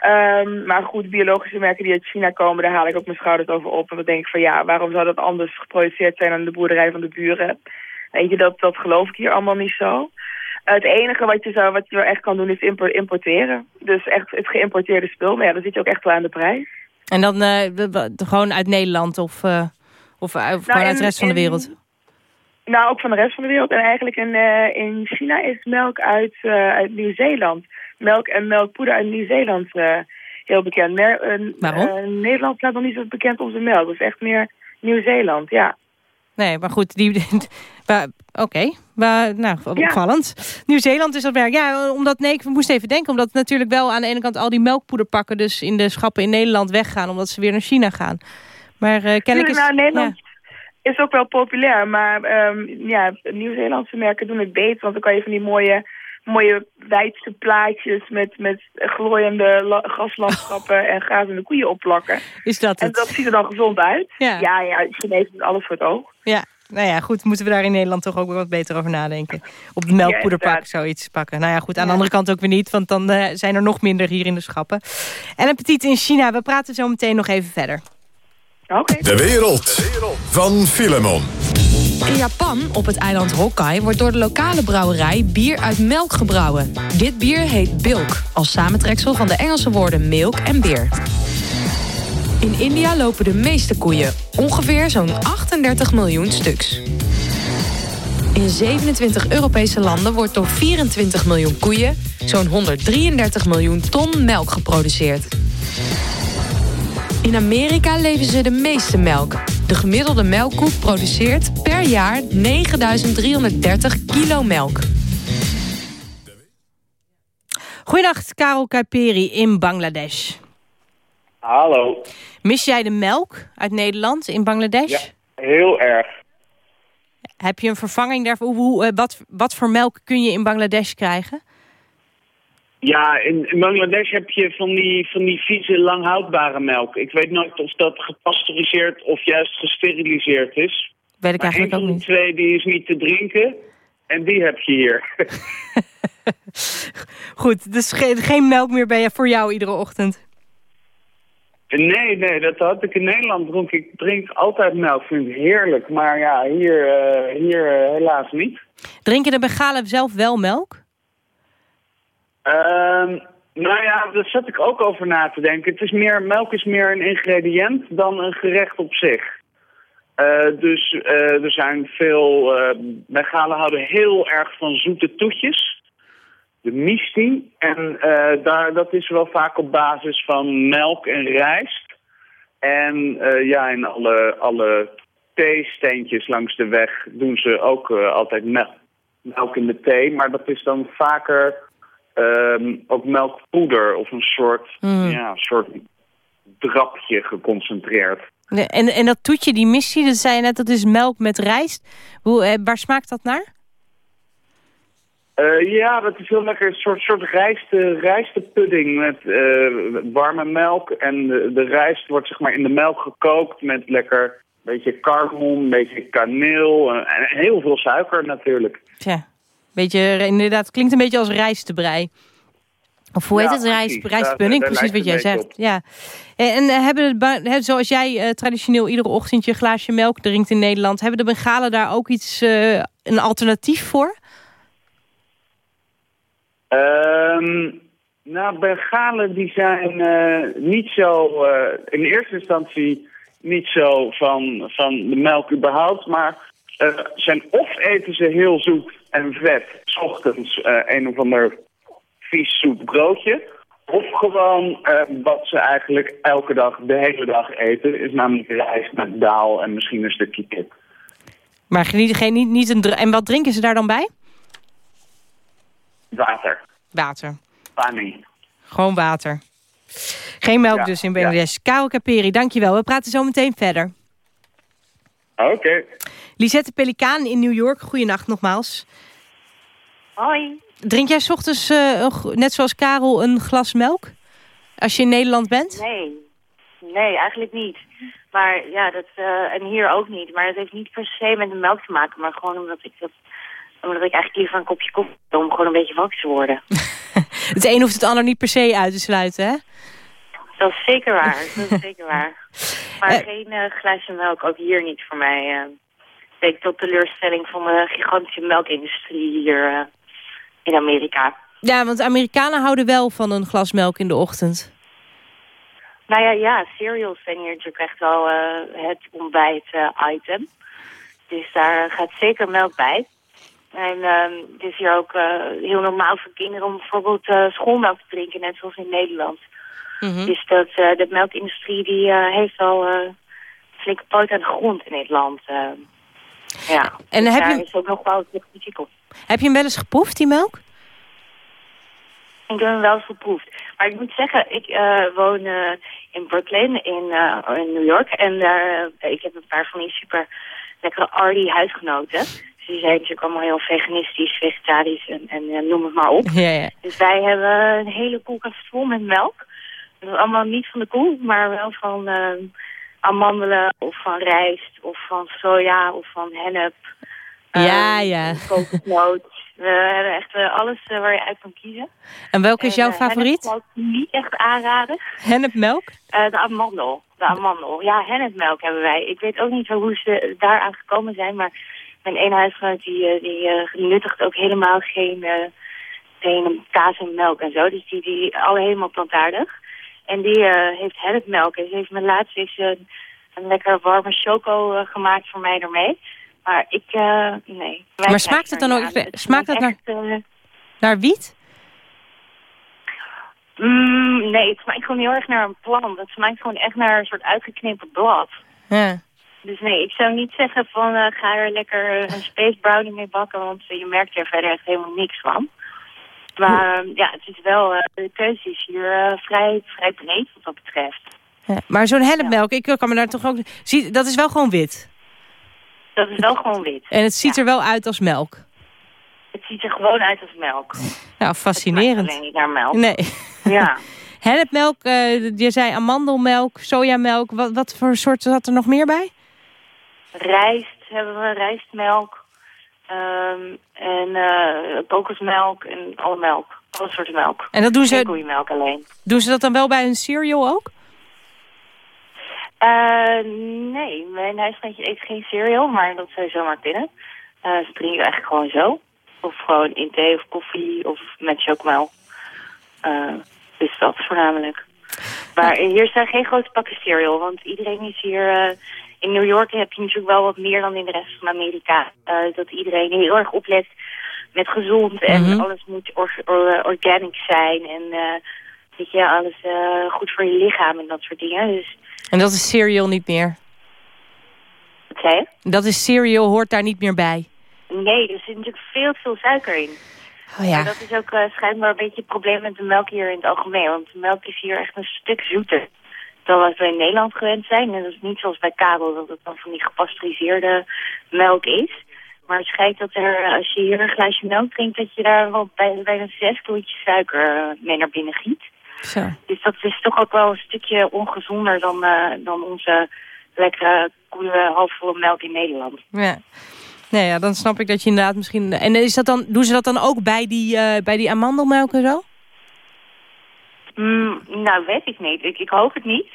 Ehm, maar goed, biologische merken die uit China komen, daar haal ik ook mijn schouders over op. En dan denk ik van ja, waarom zou dat anders geproduceerd zijn dan de boerderij van de buren? Weet je, dat, dat geloof ik hier allemaal niet zo. Het enige wat je, zou, wat je echt kan doen is impo- importeren. Dus echt het geïmporteerde spul. Maar ja, dan zit je ook echt wel aan de prijs. En dan eh, gewoon uit Nederland of, eh, of, uh, of uit in- de rest van de in- wereld? Nou, ook van de rest van de wereld. En eigenlijk in, eh, in China is melk uit, eh, uit Nieuw-Zeeland. Melk en melkpoeder uit Nieuw-Zeeland eh, heel bekend. Mer eh, Waarom? eh, Nederland staat nog niet zo bekend om zijn melk. Dat is echt meer Nieuw-Zeeland, ja. Nee, maar goed, die... Oké, waar- nou, opvallend. Nieuw-Zeeland is dat merk. Ja, omdat, nee, ik moest even denken, omdat natuurlijk wel aan de ene kant al die melkpoederpakken dus in de schappen in Nederland weggaan, omdat ze weer naar China gaan. Maar eh kennelijk is... nou, Nederland is ook wel populair. Maar ehm, ja, Nieuw-Zeelandse merken doen het beter. Want dan kan je van die mooie, mooie wijdste plaatjes met, met glooiende la- graslandschappen en grazende koeien opplakken. Is dat En het? dat ziet er dan gezond uit. Ja. ja, ja Chinees is alles voor het oog. Ja, nou ja, goed, moeten we daar in Nederland toch ook wel wat beter over nadenken. Op de melkpoederpak zoiets pakken. Nou ja, goed, aan de andere kant ook weer niet, want dan eh, zijn er nog minder hier in de schappen. En een petit in China, we praten zo meteen nog even verder. Oké. De wereld van Filemon. In Japan, op het eiland Hokkai, wordt door de lokale brouwerij bier uit melk gebrouwen. Dit bier heet bilk, als samentreksel van de Engelse woorden milk en beer. In India lopen de meeste koeien, ongeveer zo'n 38 miljoen stuks. In 27 Europese landen wordt door 24 miljoen koeien zo'n 133 miljoen ton melk geproduceerd. In Amerika leveren ze de meeste melk. De gemiddelde melkkoe produceert per jaar 9330 kilo melk. Goedenacht, Karel Kuiperi in Bangladesh. Hallo. Mis jij de melk uit Nederland in Bangladesh? Ja, heel erg. Heb je een vervanging daarvoor? Hoe, hoe, eh, wat, wat voor melk kun je in Bangladesh krijgen? Ja, in, in Bangladesh heb je van die, van die vieze, langhoudbare melk. Ik weet nooit of dat gepasteuriseerd of juist gesteriliseerd is. Weet ik maar eigenlijk ook niet. de twee die is niet te drinken. En die heb je hier. Goed, dus geen, geen melk meer bij je voor jou iedere ochtend. nee, nee, dat had ik in Nederland dronk. Ik drink altijd melk, vind ik heerlijk. Maar ja, hier, eh, hier eh, helaas niet. Drinken de Bengalen zelf wel melk? Ehm, nou ja, daar zat ik ook over na te denken. Het is meer, melk is meer een ingrediënt dan een gerecht op zich. Eh, dus eh, er zijn veel... eh Bengalen houden heel erg van zoete toetjes. De misti. En daar, dat is wel vaak op basis van melk en rijst. En ja, in alle, alle theesteentjes langs de weg doen ze ook altijd mel- melk in de thee. Maar dat is dan vaker ehm, ook melkpoeder of een soort, Mm. ja, soort drapje geconcentreerd. Nee, En, en dat toetje, die missie, dat zei je net, dat is melk met rijst. Hoe, eh, waar smaakt dat naar? Eh, ja, dat is heel lekker. Een soort, soort rijste, rijstepudding met eh, warme melk. En de, de rijst wordt zeg maar in de melk gekookt met lekker beetje cardamom, een beetje kaneel eh, en heel veel suiker natuurlijk. Tja, beetje, inderdaad, klinkt een beetje als rijstebrei. Of hoe Ja, heet het? Rijst, Daar- daar precies wat jij zegt. Ja. En, en eh, hebben de, zoals jij eh, traditioneel iedere ochtend je glaasje melk drinkt in Nederland... hebben de Bengalen daar ook iets, eh, een alternatief voor? Ehm, nou, Bengalen die zijn niet zo, in eerste instantie niet zo van, van de melk überhaupt, maar zijn of eten ze heel zoet en vet, 's ochtends eh, een of ander vies zoet broodje, of gewoon eh, wat ze eigenlijk elke dag, de hele dag eten, is namelijk rijst met daal en misschien een stukje kip. Maar niet, geen, niet, niet een en wat drinken ze daar dan bij? Water, Water. pani. Gewoon water. Geen melk Ja, dus in Bangladesh. Karel Kaperi, dankjewel. We praten zo meteen verder. Oké. Lisette Pelikaan in New York, goeienacht nogmaals. Hoi. Drink jij 's ochtends, eh, net zoals Karel, een glas melk? Als je in Nederland bent? Nee. Nee, eigenlijk niet. Maar ja, dat, eh, en hier ook niet. Maar dat heeft niet per se met de melk te maken. Maar gewoon omdat ik dat omdat ik eigenlijk liever een kopje koffie om gewoon een beetje wakker te worden. Het een hoeft het ander niet per se uit te sluiten, hè? Dat is zeker waar. Dat is zeker waar. Maar Eh. geen glaasje melk, ook hier niet voor mij. eh denk tot teleurstelling van de gigantische melkindustrie hier in Amerika. Ja, want Amerikanen houden wel van een glas melk in de ochtend. Nou ja, ja, cereals zijn hier natuurlijk echt wel het ontbijt eh, item. Dus daar gaat zeker melk bij. En ehm, het is hier ook heel normaal voor kinderen om bijvoorbeeld schoolmelk te drinken, net zoals in Nederland. Mhm. Dus dat, eh, de melkindustrie die eh, heeft al eh, flinke poot aan de grond in dit land. ja, En Dus heb daar je- is ook nog wel kritiek op. Heb je hem wel eens geproefd, die melk? Ik heb hem wel eens geproefd. Maar ik moet zeggen, ik woon in Brooklyn, in, in New York. En daar, ik heb een paar van die super lekkere Artie huisgenoten. Dus die zijn natuurlijk allemaal heel veganistisch, vegetarisch en, en noem het maar op. Ja, ja. Dus wij hebben een hele koelkast vol met melk. Allemaal niet van de koe, maar wel van eh, amandelen of van rijst of van soja of van hennep. Ja, eh, ja. Kokosnoot. We hebben echt eh, alles eh, waar je uit kan kiezen. En welke is En, jouw eh, favoriet? hennep zou ik niet echt aanraden. Hennepmelk? De amandel. De amandel. Ja, hennepmelk hebben wij. Ik weet ook niet hoe ze daaraan gekomen zijn, maar mijn ene huisgenoot die, die, die nuttigt ook helemaal geen, geen kaas en melk en zo. Dus die, die alle helemaal plantaardig. En die eh, heeft hennepmelk. En ze heeft me laatst eens een, een lekker warme choco eh, gemaakt voor mij ermee. Maar ik, eh, nee. Maar smaakt het dan ook- smaakt echt, eh, Naar wiet? Mm, nee, het smaakt gewoon heel erg naar een plant. Het smaakt gewoon echt naar een soort uitgeknippen blad. Ja. Dus nee, ik zou niet zeggen van ga er lekker een space brownie mee bakken, want je merkt er verder echt helemaal niks van. Maar eh, ja, het is wel, eh, de keuze is hier eh, vrij, vrij breed wat dat betreft. Ja, Maar zo'n hennepmelk, ik kan me daar toch ook... Zie, dat is wel gewoon wit. Dat is wel gewoon wit. En het ziet er wel uit als melk. Het ziet er gewoon uit als melk. Ja, fascinerend. Alleen niet naar melk. Nee. Ja. Hennepmelk, eh, je zei amandelmelk, sojamelk. Wat, wat voor soort zat er nog meer bij? Rijst hebben we, rijstmelk. Ehm, en eh, kokosmelk en alle melk. Alle soorten melk. En dat doen ze- Geen koeienmelk alleen. Doen ze dat dan wel bij hun cereal ook? Eh, nee, mijn huisgenootje eet geen cereal, maar dat zou zomaar kunnen. Eh, ze drinken eigenlijk gewoon zo. Of gewoon in thee of koffie of met chocomel. Dus dat voornamelijk. Maar hier zijn geen grote pakken cereal, want iedereen is hier... eh, in New York heb je natuurlijk wel wat meer dan in de rest van Amerika. Eh, dat iedereen heel erg oplet met gezond en Mhm. alles moet or- or- organic zijn. En eh weet je, alles eh, goed voor je lichaam en dat soort dingen. Dus En dat is cereal niet meer. wat zei je? Dat is cereal, hoort daar niet meer bij. Nee, er zit natuurlijk veel te veel suiker in. Oh ja. Dat is ook eh, schijnbaar een beetje het probleem met de melk hier in het algemeen. Want de melk is hier echt een stuk zoeter dan wat we in Nederland gewend zijn. En dat is niet zoals bij Karel, dat het dan van die gepasteuriseerde melk is. Maar het schijnt dat er, als je hier een glaasje melk drinkt, dat je daar wel bij, bijna zes kloetjes suiker eh, mee naar binnen giet. Zo. Dus dat is toch ook wel een stukje ongezonder dan, eh, dan onze lekkere koele halfvolle melk in Nederland. Ja. Nee, ja, dan snap ik dat je inderdaad misschien... En is dat dan, doen ze dat dan ook bij die, eh, bij die amandelmelk en zo? Mm, nou, weet ik niet. Ik, ik hoop het niet.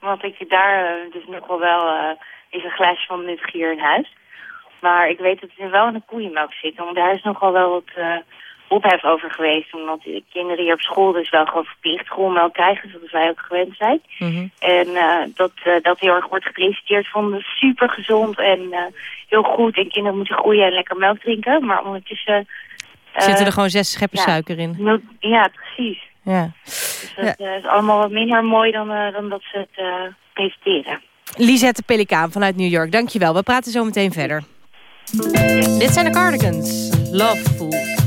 Want ik daar eh, dus nog wel wel eh, is een glaasje van nuttig hier in huis. Maar ik weet dat het wel in de koeienmelk zit. Want daar is nogal wel wat eh, ophef over geweest. Omdat de kinderen hier op school dus wel gewoon verplicht schoolmelk krijgen. Zoals wij ook gewend zijn. En eh, dat, dat heel erg wordt gepresenteerd van super gezond en heel goed. En kinderen moeten groeien en lekker melk drinken. Maar ondertussen... Zitten er gewoon zes scheppen ja, suiker in. Ja, precies. Ja. Dus dat eh, is allemaal wat minder mooi dan, eh, dan dat ze het eh, presenteren. Lisette Pelikaan vanuit New York, dankjewel. We praten zo meteen verder. Dit zijn de Cardigans. Loveful.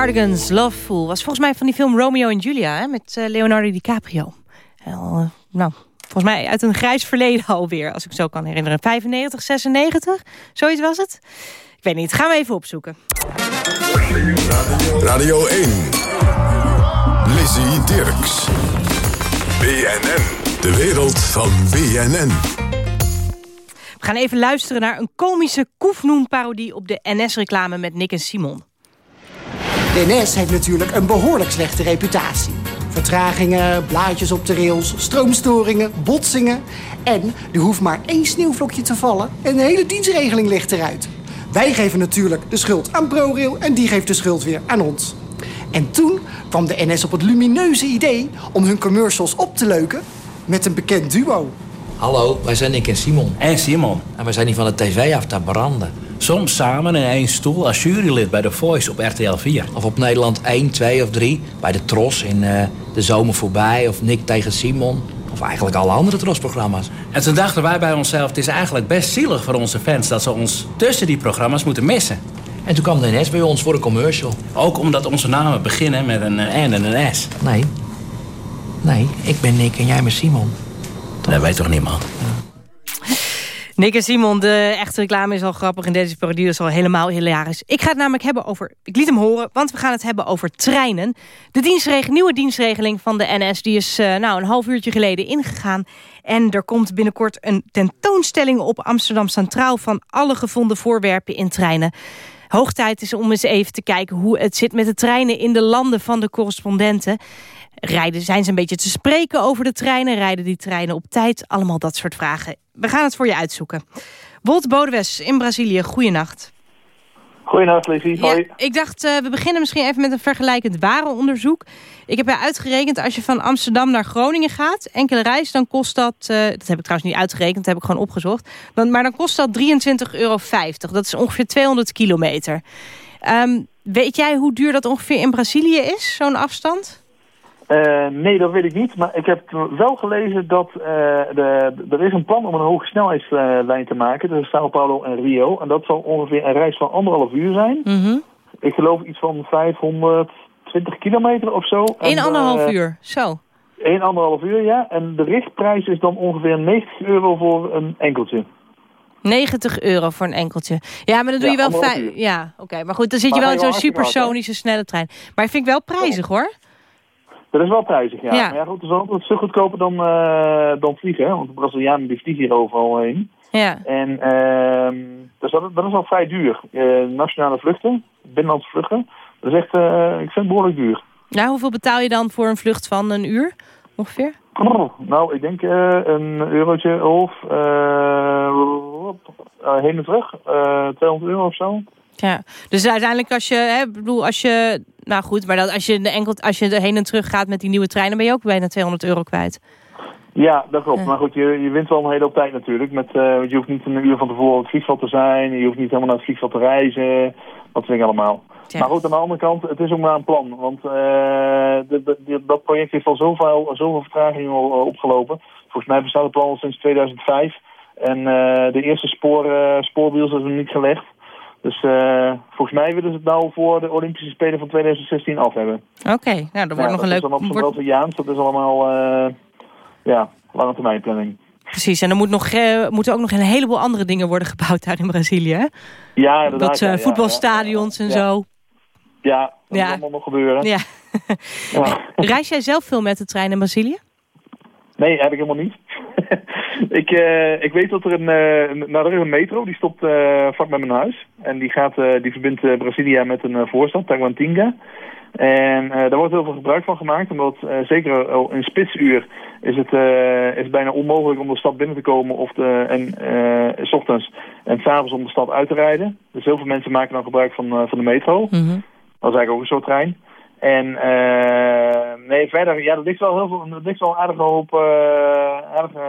Cardigans, Loveful. Was volgens mij van die film Romeo en Julia hè, met eh, Leonardo DiCaprio. Eh, nou, volgens mij uit een grijs verleden alweer, als ik zo kan herinneren. 95, 96, zoiets was het. Ik weet niet, gaan we even opzoeken. Radio 1. Lizzie Dirks. BNN. De wereld van BNN. We gaan even luisteren naar een komische koefnoemparodie op de NS-reclame met Nick en Simon. De NS heeft natuurlijk een behoorlijk slechte reputatie. Vertragingen, blaadjes op de rails, stroomstoringen, botsingen. En er hoeft maar één sneeuwvlokje te vallen en de hele dienstregeling ligt eruit. Wij geven natuurlijk de schuld aan ProRail en die geeft de schuld weer aan ons. En toen kwam de NS op het lumineuze idee om hun commercials op te leuken met een bekend duo. Hallo, wij zijn Nick en Simon. En Simon. En wij zijn niet van de tv af te branden. Soms samen in één stoel als jurylid bij The Voice op RTL 4. Of op Nederland 1, 2 of 3. Bij de Tros in eh, De Zomer Voorbij. Of Nick tegen Simon. Of eigenlijk alle andere Tros-programma's. En toen dachten wij bij onszelf... het is eigenlijk best zielig voor onze fans... dat ze ons tussen die programma's moeten missen. En toen kwam de NS bij ons voor een commercial. Ook omdat onze namen beginnen met een eh, N en een S. Nee. Nee, ik ben Nick en jij bent Simon. Dat weet toch niemand? Nick en Simon, de echte reclame is al grappig... en deze parodie is al helemaal hilarisch. Ik ga het namelijk hebben over... Ik liet hem horen, want we gaan het hebben over treinen. De dienstreg nieuwe dienstregeling van de NS... die is uh, nou, een half uurtje geleden ingegaan. En er komt binnenkort een tentoonstelling op Amsterdam Centraal... van alle gevonden voorwerpen in treinen. Hoog tijd is om eens even te kijken hoe het zit met de treinen... in de landen van de correspondenten. Rijden, zijn ze een beetje te spreken over de treinen? Rijden die treinen op tijd? Allemaal dat soort vragen. We gaan het voor je uitzoeken. Wolt Bodewes in Brazilië, goeienacht. Goeienacht, Lizzie. Hoi. Ja, ik dacht, uh, we beginnen misschien even met een vergelijkend warenonderzoek. Ik heb uitgerekend, als je van Amsterdam naar Groningen gaat... enkele reis, dan kost dat... Uh, dat heb ik trouwens niet uitgerekend, dat heb ik gewoon opgezocht. Dan, maar dan kost dat 23,50 euro. Dat is ongeveer 200 kilometer. Um, weet jij hoe duur dat ongeveer in Brazilië is, zo'n afstand? Uh, nee, dat weet ik niet. Maar ik heb wel gelezen dat uh, de, er is een plan om een hoge snelheidslijn te maken tussen Sao Paulo en Rio. En dat zal ongeveer een reis van anderhalf uur zijn. Mm -hmm. Ik geloof iets van 520 kilometer of zo. Eén anderhalf uh, uur, zo. Eén anderhalf uur, ja. En de richtprijs is dan ongeveer 90 euro voor een enkeltje. 90 euro voor een enkeltje. Ja, maar dan doe ja, je wel. Ja, oké. Okay. Maar goed, dan zit je wel in zo'n supersonische snelle trein. Maar ik vind ik wel prijzig hoor. Dat is wel prijzig, ja. ja. Maar ja, goed, het is stuk goedkoper dan, uh, dan vliegen, hè? want de Brazilianen die vliegen hier overal heen. Ja. En uh, dus dat, dat is al vrij duur. Uh, nationale vluchten, binnenlandse vluchten, dat is echt, uh, ik vind het behoorlijk duur. Ja, hoeveel betaal je dan voor een vlucht van een uur ongeveer? Oh, nou, ik denk een eurotje of heen en terug, 200 euro of zo. Ja, dus uiteindelijk als je, hè, bedoel, als je, nou goed, maar dat als je de enkel, als je heen en terug gaat met die nieuwe trein, dan ben je ook bijna 200 euro kwijt. Ja, dat klopt. Ja. Maar goed, je, je wint wel een hele hoop tijd natuurlijk. Met, uh, je hoeft niet een uur van tevoren op het vliegveld te zijn, je hoeft niet helemaal naar het vliegveld te reizen, dat soort dingen allemaal. Ja. Maar goed, aan de andere kant, het is ook maar een plan. Want uh, de, de, de, dat project heeft al zoveel, zoveel vertragingen opgelopen. Volgens mij bestaat het plan al sinds 2005. En uh, de eerste spoor, spoorwiels is er niet gelegd. Dus uh, volgens mij willen ze het nou voor de Olympische Spelen van 2016 af hebben. Oké, okay. nou dat wordt ja, nog een leuk... Dat is dan op wordt... Jaans, dat is allemaal uh, ja, lange termijn planning. Precies, en er moet nog, uh, moeten ook nog een heleboel andere dingen worden gebouwd daar in Brazilië, hè? Ja, inderdaad. Dat ja, voetbalstadions ja, en zo. Ja, dat moet allemaal nog gebeuren. Ja. Reis jij zelf veel met de trein in Brazilië? Nee, heb ik helemaal niet. ik, uh, ik weet dat er een, uh, nou, er is een metro, die stopt uh, vlak bij mijn huis. En die, gaat, die verbindt Brasilia met een voorstad, Taguantinga. En daar wordt heel veel gebruik van gemaakt, omdat zeker in spitsuur is het is bijna onmogelijk om de stad binnen te komen of de, en, s ochtends en s'avonds om de stad uit te rijden. Dus heel veel mensen maken dan gebruik van, van de metro. Mm -hmm. Dat is eigenlijk ook een soort trein. En uh, nee, verder, ja, er ligt wel heel veel, er ligt wel een aardige hoop, uh, aardige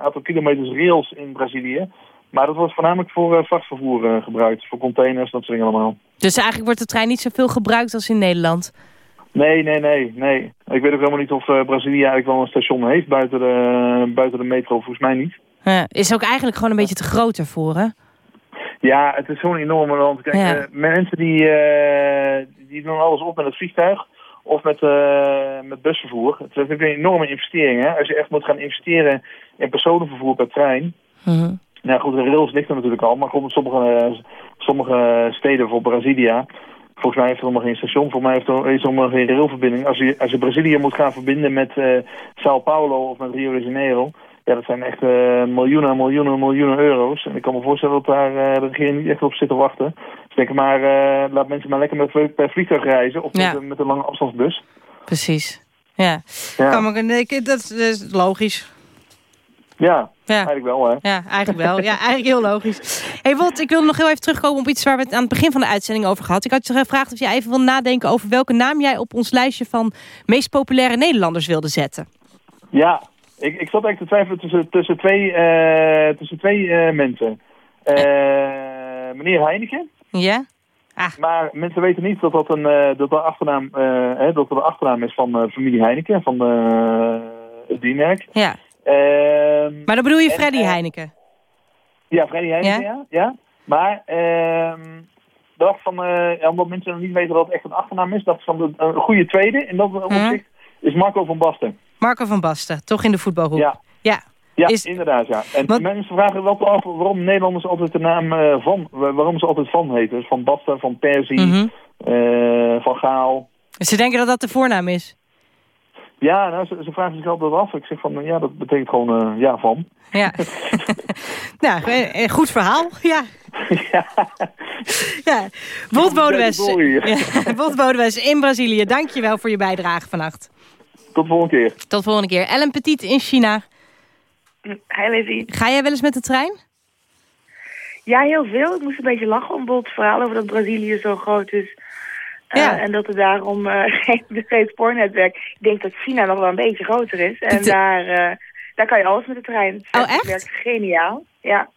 aantal kilometers rails in Brazilië. Maar dat wordt voornamelijk voor vrachtvervoer gebruikt, voor containers, dat soort dingen allemaal. Dus eigenlijk wordt de trein niet zoveel gebruikt als in Nederland? Nee, nee, nee, nee. Ik weet ook helemaal niet of Brazilië eigenlijk wel een station heeft buiten de, buiten de metro, volgens mij niet. Ja, is ook eigenlijk gewoon een beetje te groot ervoor, hè? Ja, het is zo'n enorme land. Kijk, ja. mensen die, die doen alles op met het vliegtuig of met, eh, met busvervoer. Het is natuurlijk een enorme investering. Hè? Als je echt moet gaan investeren in personenvervoer per trein. Nou goed, de rails ligt er natuurlijk al, maar goed, sommige, eh, sommige steden, voor Brazilia, volgens mij heeft er nog geen station, volgens mij heeft er, is er nog geen railverbinding. Als je, als je Brazilië moet gaan verbinden met eh Sao Paulo of met Rio de Janeiro, ja, dat zijn echt eh, miljoenen, miljoenen, miljoenen euro's. En ik kan me voorstellen dat daar eh, de regering niet echt op zit te wachten. Dus denk maar, eh, laat mensen maar lekker met, per vliegtuig reizen of Ja. met, een- met een lange afstandsbus. Precies. Ja, Ja. Kan me, ik- dat, is- dat is logisch. Ja, Ja. eigenlijk wel hè. Ja, eigenlijk wel. Ja, eigenlijk heel logisch. hey, Wot, ik wil nog heel even terugkomen op iets waar we het aan het begin van de uitzending over gehad. Ik had je gevraagd of jij even wil nadenken over welke naam jij op ons lijstje van meest populaire Nederlanders wilde zetten. Ja, ik, ik zat eigenlijk te twijfelen tussen, tussen twee, eh, tussen twee eh, mensen. Eh, meneer Heineken. Ja? Maar mensen weten niet dat dat een, dat de achternaam, hè, dat de achternaam is van familie Heineken, van het dienmerk. Ja. Ehm, Maar dan bedoel je Freddy Heineken? Ja, Freddy Heineken, ja. ja. Maar ehm dacht van, ja, omdat mensen nog niet weten dat het echt een achternaam is, dacht van de, een goede tweede in dat opzicht is Marco van Basten. Marco van Basten, toch in de voetbalgroep. Ja. Ja. Ja, inderdaad, ja. En mensen vragen wel af waarom Nederlanders altijd de naam eh, van, wa- waarom ze altijd van heten. Dus van Basten, van Persie, Mhm. eh, van Gaal. Ze denken dat dat de voornaam is. Ja, nou, ze, ze vragen zich altijd af. Ik zeg van, ja, dat betekent gewoon eh, ja, van. Ja. nou, goed verhaal. Ja. ja. Ja, Bolt Bodewes in Brazilië. Dank je wel voor je bijdrage vannacht. Tot de volgende keer. Tot de volgende keer. Ellen Petit in China. Hi Lizzie. Ga jij wel eens met de trein? Ja, heel veel. Ik moest een beetje lachen om Bolt's verhaal over dat Brazilië zo groot is. Eh, En dat er daarom eh, geen, geen spoornetwerk... Ik denk dat China nog wel een beetje groter is. En daar, eh, daar kan je alles met de trein. Oh, Het echt? werkt geniaal. Ja.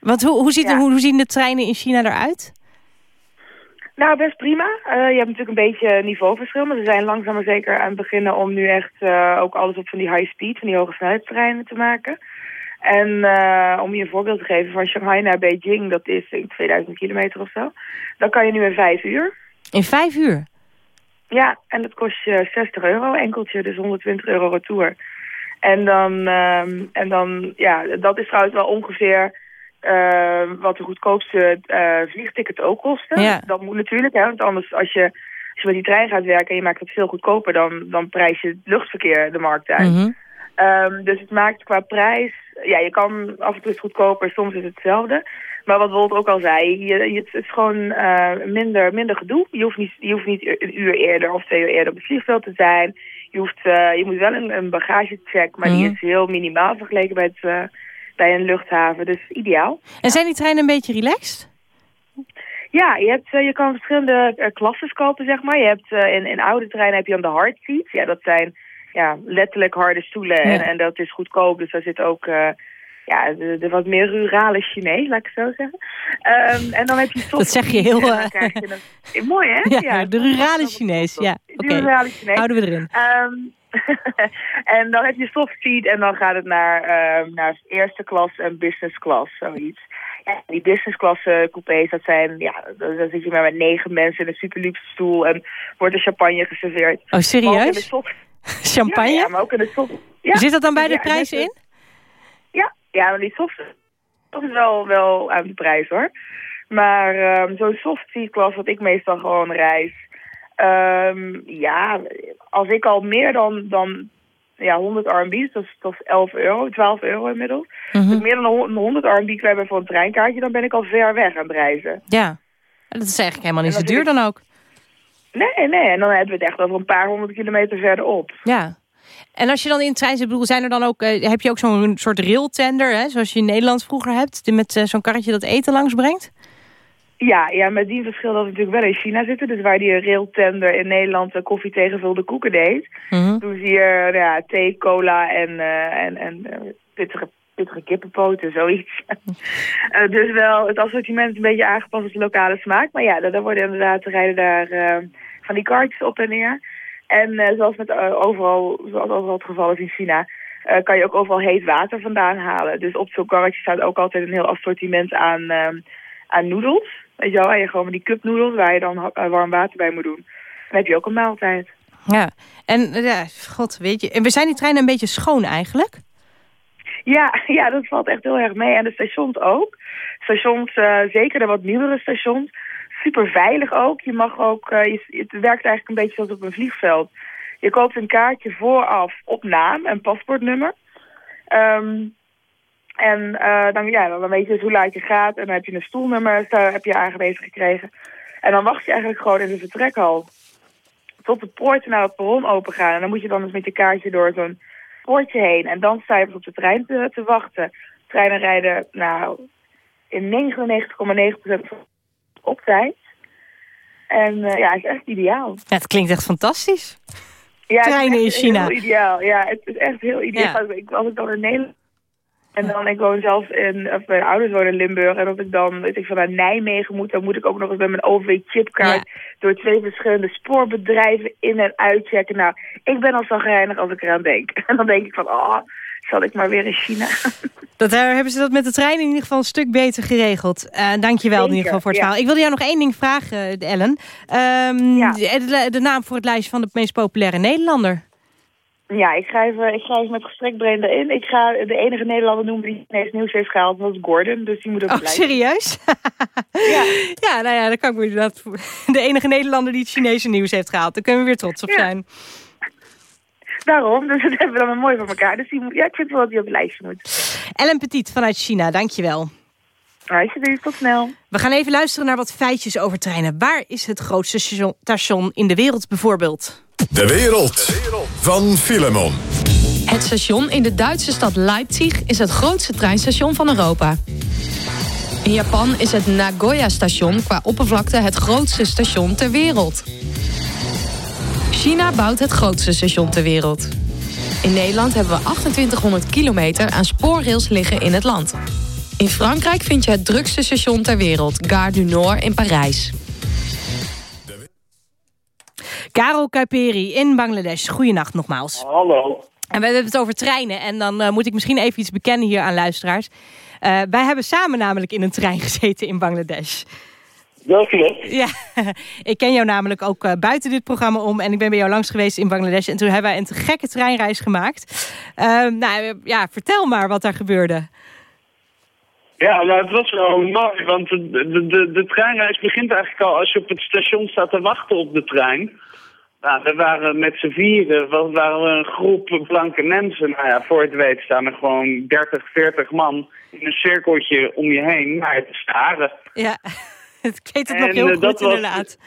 Want hoe, hoe, ziet, Ja. hoe, hoe zien de treinen in China eruit? Nou, best prima. Eh, je hebt natuurlijk een beetje niveauverschil. Maar ze zijn langzaam maar zeker aan het beginnen om nu echt eh, ook alles op van die high speed, van die hoge snelheidstreinen te maken. En eh, om je een voorbeeld te geven, van Shanghai naar Beijing, dat is denk ik 2000 kilometer of zo. Dan kan je nu in vijf uur. In vijf uur? Ja, en dat kost je 60 euro enkeltje, dus 120 euro retour. En dan, ehm, en dan ja, dat is trouwens wel ongeveer wat de goedkoopste eh vliegtickets ook kosten. Ja. Dat moet natuurlijk, hè, want anders als je, als je met die trein gaat werken en je maakt het veel goedkoper, dan, dan prijs je het luchtverkeer de markt uit. Mhm. Ehm, dus het maakt qua prijs, ja, je kan af en toe is goedkoper, soms is het hetzelfde. Maar wat Wolt ook al zei, je, je, het is gewoon eh, minder, minder gedoe. Je hoeft, niet, je hoeft niet een uur eerder of twee uur eerder op het vliegveld te zijn. Je, hoeft, eh, je moet wel een, een bagagecheck, maar die Mhm. is heel minimaal vergeleken bij, het, eh, bij een luchthaven. Dus ideaal. En zijn die treinen een beetje relaxed? Ja, je, hebt, eh, je kan verschillende klasses kopen, zeg maar. Je hebt, eh, in, in oude treinen heb je dan de hard seats. Ja, dat zijn ja, letterlijk harde stoelen. En, Ja. en dat is goedkoop, dus daar zit ook... ja, de, de wat meer rurale Chinees, laat ik het zo zeggen. Ehm, en dan heb je soft Dat zeg je heel, je een- Mooi, hè? Ja, de rurale Chinees. Ja, oké. Chinees. Houden we erin. Ehm, en dan heb je soft seat en dan gaat het naar, ehm, naar eerste klas en business class, zoiets. Ja, die business class coupés, dat zijn, ja, dan zit je maar met negen mensen in een super luxe stoel en wordt er champagne geserveerd. Oh, serieus? soft- Champagne? Ja, ja, maar ook in de soft... Ja. Zit dat dan bij de net- in? Ja, ja, maar die soft dat is wel, wel aan de prijs hoor. Maar ehm, zo'n soft seat class wat ik meestal gewoon reis. Ehm, ja, als ik al meer dan, dan ja, 100 RMB's, dat is, dat is 11 euro, 12 euro inmiddels. Als ik meer dan een 100 RMB kwijt ben voor een treinkaartje, dan ben ik al ver weg aan het reizen. Ja. Dat is eigenlijk helemaal niet zo duur dan ook. Nee, nee, en dan hebben we het echt over een paar honderd kilometer verderop. Ja. En als je dan in de trein zit, bedoel, zijn er dan ook, eh, heb je ook zo'n soort railtender, hè, zoals je in Nederland vroeger hebt, die met eh, zo'n karretje dat eten langs brengt? Ja, ja, met die verschil dat we natuurlijk wel in China zitten. Dus waar die railtender in Nederland uh, koffie tegengevulde koeken deed. Mhm. Doen ze hier nou ja, thee, cola en, eh, en, en eh, pittige, pittige kippenpoten, zoiets. Eh, dus wel het assortiment is een beetje aangepast op de lokale smaak. Maar ja, daar, worden inderdaad rijden daar eh, van die kartjes op en neer. En eh, zoals, met, eh, overal, zoals overal het geval is in China... eh, kan je ook overal heet water vandaan halen. Dus op zo'n karretje staat ook altijd een heel assortiment aan... aan noedels. Weet je wel, en je gewoon met die cupnoedels waar je dan eh, warm water bij moet doen. Dan heb je ook een maaltijd. Ja, en eh, ja, god, weet je. En we zijn die treinen een beetje schoon eigenlijk? Ja, ja, dat valt echt heel erg mee. En de stations ook. Stations, eh, zeker de wat nieuwere stations. Super veilig ook. Je mag ook, je, het werkt eigenlijk een beetje zoals op een vliegveld. Je koopt een kaartje vooraf op naam en paspoortnummer. Ehm, en eh, dan, ja, dan weet je dus hoe laat je gaat. En dan heb je een stoelnummer daar heb je aangewezen gekregen. En dan wacht je eigenlijk gewoon in de vertrekhal. Tot de poorten naar het perron open gaan. En dan moet je dan dus met je kaartje door zo'n poortje heen. En dan sta je op de trein te, te wachten. Treinen rijden nou in 99,9% op tijd. En eh, ja, het is echt ideaal. Ja, het klinkt echt fantastisch. Ja, het is Treinen in China. Heel ideaal. Ja, het is echt heel ideaal. Ik, als ik dan in Nederland... En dan, ik woon zelf in, of mijn ouders wonen in Limburg. En als ik dan, weet ik, van naar Nijmegen moet, dan moet ik ook nog eens met mijn OV-chipkaart door twee verschillende spoorbedrijven in- en uitchecken. Nou, ik ben al zagrijnig als ik eraan denk. En dan denk ik van, oh, zal ik maar weer in China. Dat, daar hebben ze dat met de trein in ieder geval een stuk beter geregeld. Eh Dank je wel in ieder geval voor het ja. verhaal. Ik wilde jou nog één ding vragen, Ellen. Ehm, de, de naam voor het lijstje van de meest populaire Nederlander. Ja, ik schrijf, eh, ik schrijf met gestrekt brein erin. Ik ga de enige Nederlander noemen die ineens nieuws heeft gehaald. Dat was Gordon, dus die moet ook Oh, blijven. serieus? ja. ja, nou ja, dat kan ik me inderdaad... De enige Nederlander die het Chinese nieuws heeft gehaald. Daar kunnen we weer trots op Ja. zijn. Daarom, dus dat hebben we dan weer mooi van elkaar. Dus die moet, ja, ik vind wel dat die op het lijstje moet. Ellen Petit vanuit China, dankjewel. Alsjeblieft, tot snel. We gaan even luisteren naar wat feitjes over treinen. Waar is het grootste station in de wereld bijvoorbeeld? De wereld van Filemon. Het station in de Duitse stad Leipzig is het grootste treinstation van Europa. In Japan is het Nagoya-station qua oppervlakte het grootste station ter wereld. China bouwt het grootste station ter wereld. In Nederland hebben we 2800 kilometer aan spoorrails liggen in het land. In Frankrijk vind je het drukste station ter wereld, Gare du Nord in Parijs. Karel Kuiperi in Bangladesh. Goedenacht nogmaals. Hallo. En we hebben het over treinen. En dan eh, moet ik misschien even iets bekennen hier aan luisteraars. Eh, wij hebben samen namelijk in een trein gezeten in Bangladesh. Dat klopt. Ja, ik ken jou namelijk ook eh, buiten dit programma om. En ik ben bij jou langs geweest in Bangladesh. En toen hebben wij een te gekke treinreis gemaakt. Eh, nou ja, vertel maar wat daar gebeurde. Ja, nou, het was wel mooi, want de, de, de, de treinreis begint eigenlijk al als je op het station staat te wachten op de trein. Nou, we waren met z'n vieren, was, waren we een groep blanke mensen. Nou ja, voor het weet staan er gewoon 30, 40 man in een cirkeltje om je heen naar je te staren. Ja, ik weet het En, nog heel eh, goed was- inderdaad.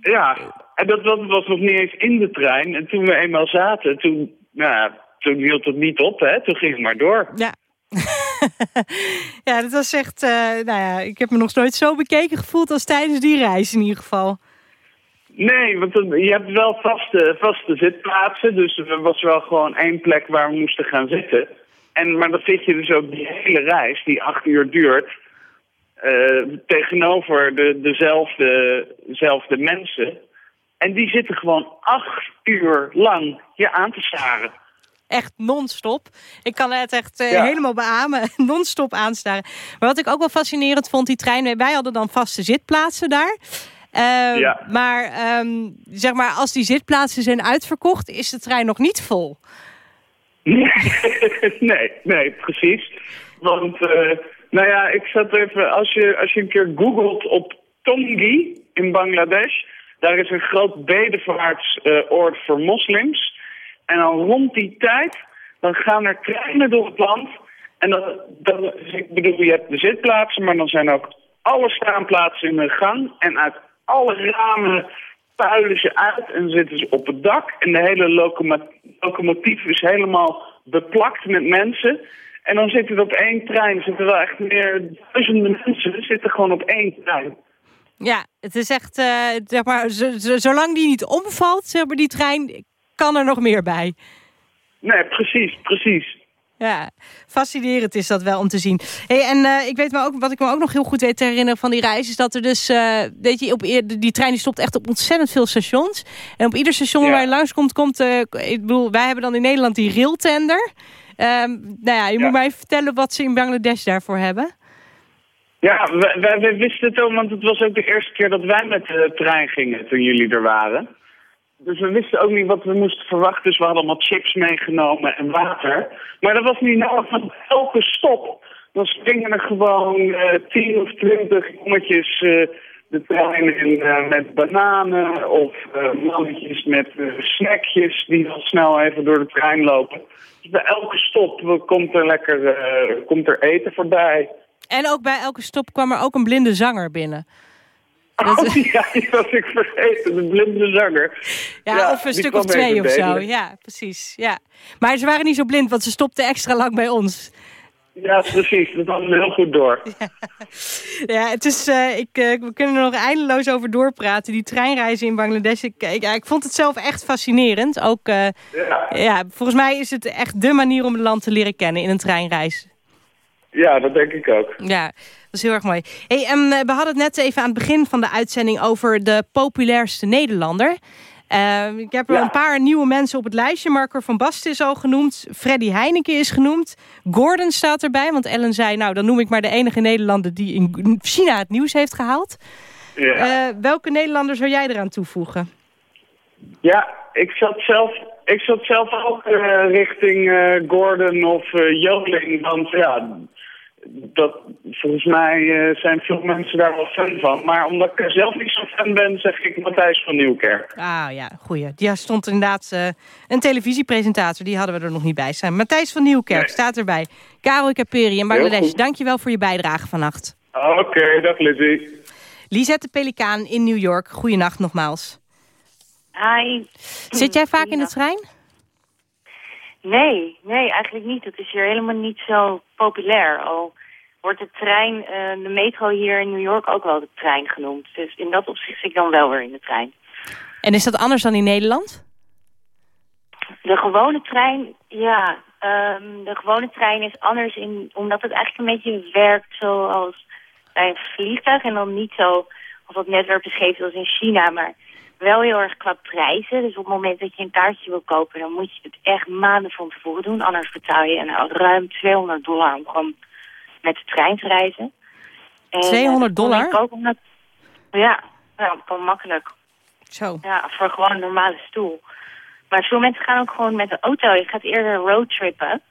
Ja, en dat, dat was nog niet eens in de trein. En toen we eenmaal zaten, toen, nou, ja, toen hield het niet op, hè. Toen ging het maar door. Ja. ja, dat was echt... eh, nou ja, ik heb me nog nooit zo bekeken gevoeld als tijdens die reis in ieder geval. Nee, want je hebt wel vaste, vaste zitplaatsen. Dus er was wel gewoon één plek waar we moesten gaan zitten. En, maar dan zit je dus ook die hele reis, die acht uur duurt... eh, tegenover de, dezelfde, dezelfde mensen. En die zitten gewoon acht uur lang je aan te staren. Echt non-stop. Ik kan het echt eh, Ja. helemaal beamen. Non-stop aanstaren. Maar wat ik ook wel fascinerend vond, die trein... Wij hadden dan vaste zitplaatsen daar. Eh, Ja. Maar ehm, zeg maar, als die zitplaatsen zijn uitverkocht... is de trein nog niet vol. nee, nee, precies. Want, eh, nou ja, ik zat even, als je, als je een keer googelt op Tongi in Bangladesh, daar is een groot bedevaartsoord voor moslims. En dan rond die tijd, dan gaan er treinen door het land. En dan, dan, ik bedoel, je hebt de zitplaatsen, maar dan zijn ook alle staanplaatsen in de gang. En uit alle ramen puilen ze uit en zitten ze op het dak. En de hele locoma- locomotief is helemaal beplakt met mensen. En dan zitten er op één trein, zitten wel echt meer duizenden mensen, zitten gewoon op één trein. Ja, het is echt, eh, zeg maar, zo- zo- zolang die niet omvalt, zeg maar, die trein, kan er nog meer bij. Nee, precies, precies. Ja, fascinerend is dat wel om te zien. Hey, en eh, ik weet maar ook, wat ik me ook nog heel goed weet te herinneren van die reis... is dat er dus, eh, weet je, op, die trein die stopt echt op ontzettend veel stations. En op ieder station Ja. waar je langskomt, komt... eh, ik bedoel, wij hebben dan in Nederland die railtender. Ehm nou ja, je moet mij even vertellen wat ze in Bangladesh daarvoor hebben. Ja, wij, wij- wij wisten het ook, want het was ook de eerste keer dat wij met de trein gingen toen jullie er waren. Dus we wisten ook niet wat we moesten verwachten, dus we hadden allemaal chips meegenomen en water. Maar dat was niet nodig, bij elke stop, dan springen er gewoon eh 10 of 20 jongetjes eh, de trein in eh, met bananen of mannetjes met snackjes die dan snel even door de trein lopen. Dus bij elke stop komt er lekker komt er eten voorbij. En ook bij elke stop kwam er ook een blinde zanger binnen. Oh ja, die was ik vergeten, de blinde zanger. Ja, of een stuk of twee of zo. Ja, precies. Ja. Maar ze waren niet zo blind, want ze stopten extra lang bij ons. Ja, precies. Dat hadden we heel goed door. Ja, het is, eh, ik, eh, we kunnen er nog eindeloos over doorpraten. Die treinreizen in Bangladesh. Ik, ik, ja, ik vond het zelf echt fascinerend. Ook, eh, ja. volgens mij is het echt de manier om het land te leren kennen in een treinreis. Ja, dat denk ik ook. Ja, is heel erg mooi. Hey, en, eh, we hadden het net even aan het begin van de uitzending over de populairste Nederlander. Eh, ik heb er een paar nieuwe mensen op het lijstje. Marco van Basten is al genoemd. Freddy Heineken is genoemd. Gordon staat erbij. Want Ellen zei, nou dan noem ik maar de enige Nederlander die in China het nieuws heeft gehaald. Ja. Eh, welke Nederlander zou jij eraan toevoegen? Ja, ik zat zelf, ik zat zelf ook eh, richting eh, Gordon of Joling. Want ja, dat, volgens mij eh, zijn veel mensen daar wel fan van. Maar omdat ik er zelf niet zo fan ben, zeg ik Matthijs van Nieuwkerk. Ah ja, goeie. Die stond inderdaad eh, een televisiepresentator. Die hadden we er nog niet bij staan. Matthijs van Nieuwkerk staat erbij. Karel Caperi in Bangladesh. Dankjewel voor je bijdrage vannacht. Oké, dag Lizzie. Lisette Pelikaan in New York. Goeienacht nogmaals. Hi. Zit jij vaak in de trein? Nee, nee, eigenlijk niet. Het is hier helemaal niet zo populair. Al wordt de trein, eh, de metro hier in New York ook wel de trein genoemd. Dus in dat opzicht zit ik dan wel weer in de trein. En is dat anders dan in Nederland? De gewone trein, ja, ehm, de gewone trein is anders in, omdat het eigenlijk een beetje werkt zoals bij een vliegtuig. En dan niet zo als dat net werd beschreven zoals in China, maar wel heel erg qua prijzen. Dus op het moment dat je een kaartje wil kopen, dan moet je het echt maanden van tevoren doen. Anders betaal je nou, ruim 200 dollar om gewoon met de trein te reizen. En, eh, 200 dat kon dollar? ik Ook omdat, ja, ja, dat kan makkelijk. Zo. Ja, voor gewoon een normale stoel. Maar veel mensen gaan ook gewoon met de auto. Je gaat eerder roadtrippen.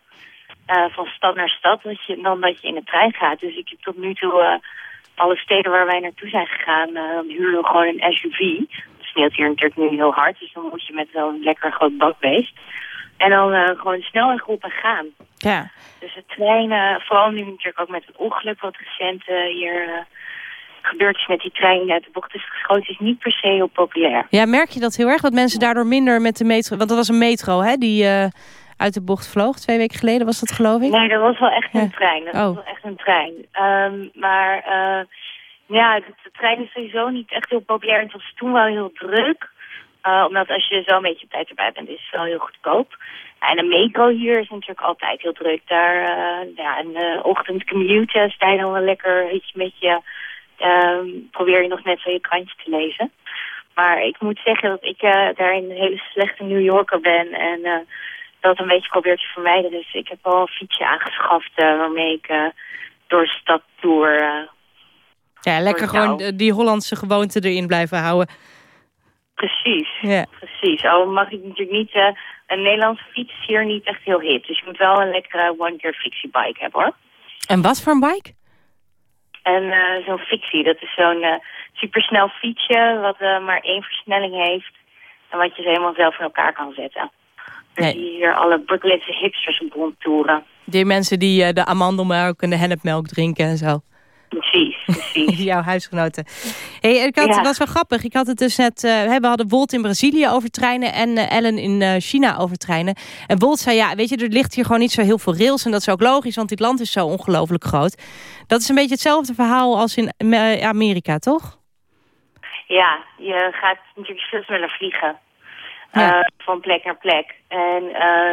eh van stad naar stad dat je, dan dat je in de trein gaat. Dus ik heb tot nu toe eh, alle steden waar wij naartoe zijn gegaan, eh dan huren we gewoon een SUV. Sneeuwt hier natuurlijk nu heel hard, dus dan moet je met zo'n lekker groot bakbeest. En dan eh, gewoon snel en goed en gaan. Ja. Dus de treinen, vooral nu natuurlijk ook met het ongeluk wat recent eh, hier eh, gebeurd is met die trein uit de bocht is geschoten, is niet per se heel populair. Ja, merk je dat heel erg? Dat mensen daardoor minder met de metro... Want dat was een metro, hè? Die uit de bocht vloog. Twee weken geleden was dat, geloof ik? Nee, dat was wel echt een trein. Dat Oh. was wel echt een trein. Ehm, maar ja, de, de trein is sowieso niet echt heel populair. Het was toen wel heel druk. Eh, omdat als je zo een beetje op tijd erbij bent, is het wel heel goedkoop. En de metro hier is natuurlijk altijd heel druk. Daar, eh, ja, een uh, ochtendcommute sta je dan wel lekker weet je, met je... ehm, probeer je nog net zo je krantje te lezen. Maar ik moet zeggen dat ik eh, daarin een hele slechte New Yorker ben. En dat een beetje probeer te vermijden. Dus ik heb al een fietsje aangeschaft waarmee ik door de stad tour. Ja, lekker gewoon eh, die Hollandse gewoonte erin blijven houden. precies, Ja. precies. Al mag ik natuurlijk niet... eh, een Nederlandse fiets is hier niet echt heel hip. Dus je moet wel een lekkere one-gear fixie-bike hebben, hoor. En wat voor een bike? En eh, zo'n fixie, dat is zo'n supersnel fietsje... wat maar één versnelling heeft... en wat je zo helemaal zelf in elkaar kan zetten. Dus Nee. die hier alle Brooklynse hipsters op rondtoeren. Die mensen die de amandelmelk en de hennepmelk drinken en zo. Precies, precies. Jouw huisgenoten. Hey, ik had, Ja. Het was wel grappig. Ik had het dus net... hè, we hadden Wolt in Brazilië over treinen en eh, Ellen in eh, China over treinen. En Wolt zei, ja, weet je, er ligt hier gewoon niet zo heel veel rails. En dat is ook logisch, want dit land is zo ongelooflijk groot. Dat is een beetje hetzelfde verhaal als in Amerika, toch? Ja, je gaat natuurlijk veel sneller vliegen. Ja. Van plek naar plek. En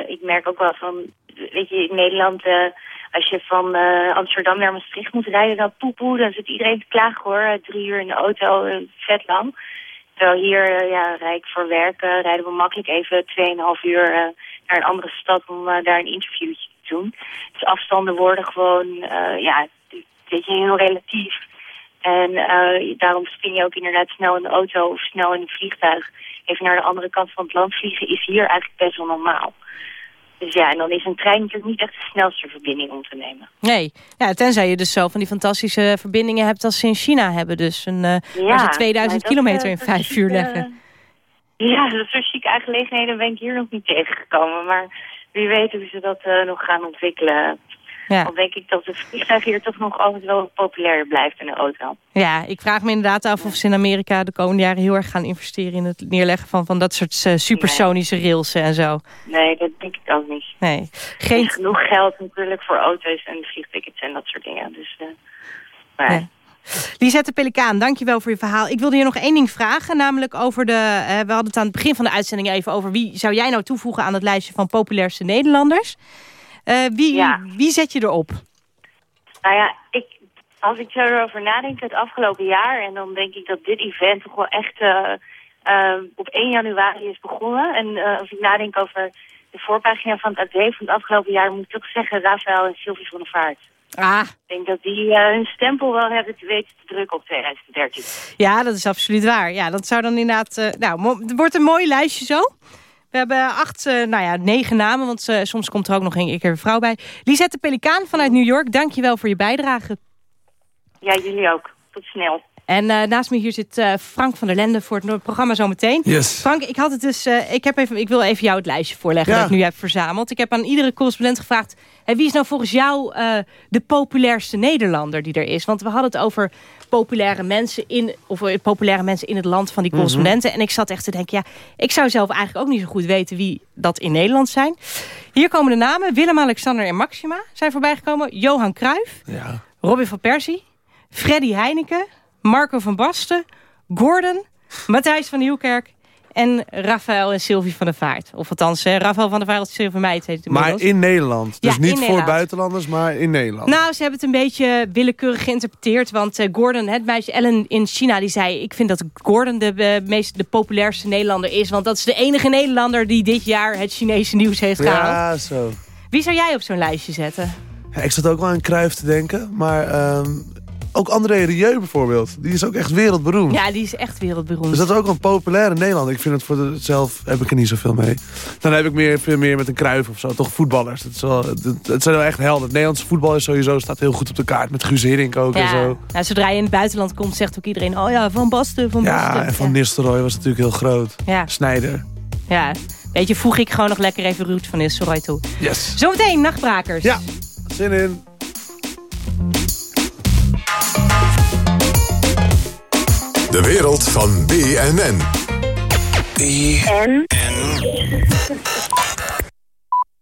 ik merk ook wel van, weet je, in Nederland, als je van eh, Amsterdam naar Maastricht moet rijden, dan poepoe, dan zit iedereen te klagen hoor. Eh, Drie uur in de auto, eh, vet lang. Terwijl hier, ja, rijd ik voor werk, eh, rijden we makkelijk even 2,5 uur naar een andere stad om daar een interviewtje te doen. Dus afstanden worden gewoon, ja, weet je, heel relatief. En daarom spring je ook inderdaad snel in de auto of snel in een vliegtuig. Even naar de andere kant van het land vliegen is hier eigenlijk best wel normaal. Dus ja, en dan is een trein natuurlijk niet echt de snelste verbinding om te nemen. Nee, ja, tenzij je dus zo van die fantastische verbindingen hebt als ze in China hebben. Dus een, eh, Ja, waar ze 2000 maar dat, kilometer eh, in vijf is, uur eh, leggen. Ja, dat soort chique aangelegenheden ben ik hier nog niet tegengekomen. Maar wie weet hoe ze dat eh, nog gaan ontwikkelen. Ja. Dan denk ik dat het vliegtuig hier toch nog altijd wel populair blijft in de auto. Ja, ik vraag me inderdaad af of ze in Amerika de komende jaren heel erg gaan investeren in het neerleggen van, van dat soort eh, supersonische railsen en zo. Nee, dat denk ik ook niet. Nee, geen... genoeg geld natuurlijk voor auto's en vliegtickets en dat soort dingen. Dus, eh, maar, Nee. Lisette Pelikaan, dankjewel voor je verhaal. Ik wilde je nog één ding vragen, namelijk over de... eh, we hadden het aan het begin van de uitzending even over... wie zou jij nou toevoegen aan het lijstje van populairste Nederlanders? Eh, wie, wie zet je erop? Nou ja, ik, als ik zo erover nadenk het afgelopen jaar... en dan denk ik dat dit event toch wel echt eh, eh, op 1 januari is begonnen. En als ik nadenk over de voorpagina van het AD van het afgelopen jaar... moet ik toch zeggen Rafael en Sylvie van der Vaart. Ah, Ik denk dat die hun stempel wel hebben te weten te drukken op 2013. ja, dat is absoluut waar. Ja, dat zou dan inderdaad... eh, nou, wordt een mooi lijstje zo. We hebben acht, eh, nou ja, negen namen, want eh, soms komt er ook nog een keer een vrouw bij. Lisette Pelikaan vanuit New York, dankjewel voor je bijdrage. Ja, jullie ook. Tot snel. En eh, naast me hier zit eh, Frank van der Lende voor het programma zometeen. Yes. Frank, ik had het dus. eh, ik, heb even, ik wil even jou het lijstje voorleggen Ja. dat ik nu heb verzameld. Ik heb aan iedere correspondent gevraagd. Wie is nou volgens jou de populairste Nederlander die er is? Want we hadden het over populaire mensen in, of populaire mensen in het land van die Mhm. correspondenten. En ik zat echt te denken, ja, ik zou zelf eigenlijk ook niet zo goed weten wie dat in Nederland zijn. Hier komen de namen. Willem-Alexander en Maxima zijn voorbijgekomen. Johan Cruijff. Ja. Robin van Persie. Freddy Heineken. Marco van Basten. Gordon. Matthijs van Nieuwkerk. En Rafael en Sylvie van der Vaart. Of althans, eh, Rafael van der Vaart en Sylvie van Meijt heet het Maar in Nederland. Dus Ja, niet voor Nederland. buitenlanders, maar in Nederland. Nou, ze hebben het een beetje willekeurig geïnterpreteerd. Want eh, Gordon, het meisje Ellen in China, die zei... ik vind dat Gordon de, eh, meest, de populairste Nederlander is. Want dat is de enige Nederlander die dit jaar het Chinese nieuws heeft gehaald. ja, zo. Wie zou jij op zo'n lijstje zetten? Ja, ik zat ook wel aan Kruif te denken. Maar ehm, ook André Rieu bijvoorbeeld. Die is ook echt wereldberoemd. Ja, die is echt wereldberoemd. Dus dat is ook een populaire Nederland. Ik vind het voor de, zelf heb ik er niet zoveel mee. Dan heb ik meer, veel meer met een Kruif of zo. Toch voetballers. Het, is wel, het, het zijn wel echt helden. Het Nederlandse voetbal is sowieso staat heel goed op de kaart. Met Guus Hiddink ook en zo. nou, zodra je in het buitenland komt, zegt ook iedereen... oh ja, Van Basten, Van Basten. Ja, en Van Nistelrooy was natuurlijk heel groot. Ja. Snijder. Ja, weet je, voeg ik gewoon nog lekker even Ruud van Nistelrooy toe. Yes. Zometeen, Nachtbrakers. Ja, zin in. De wereld van BNN. En?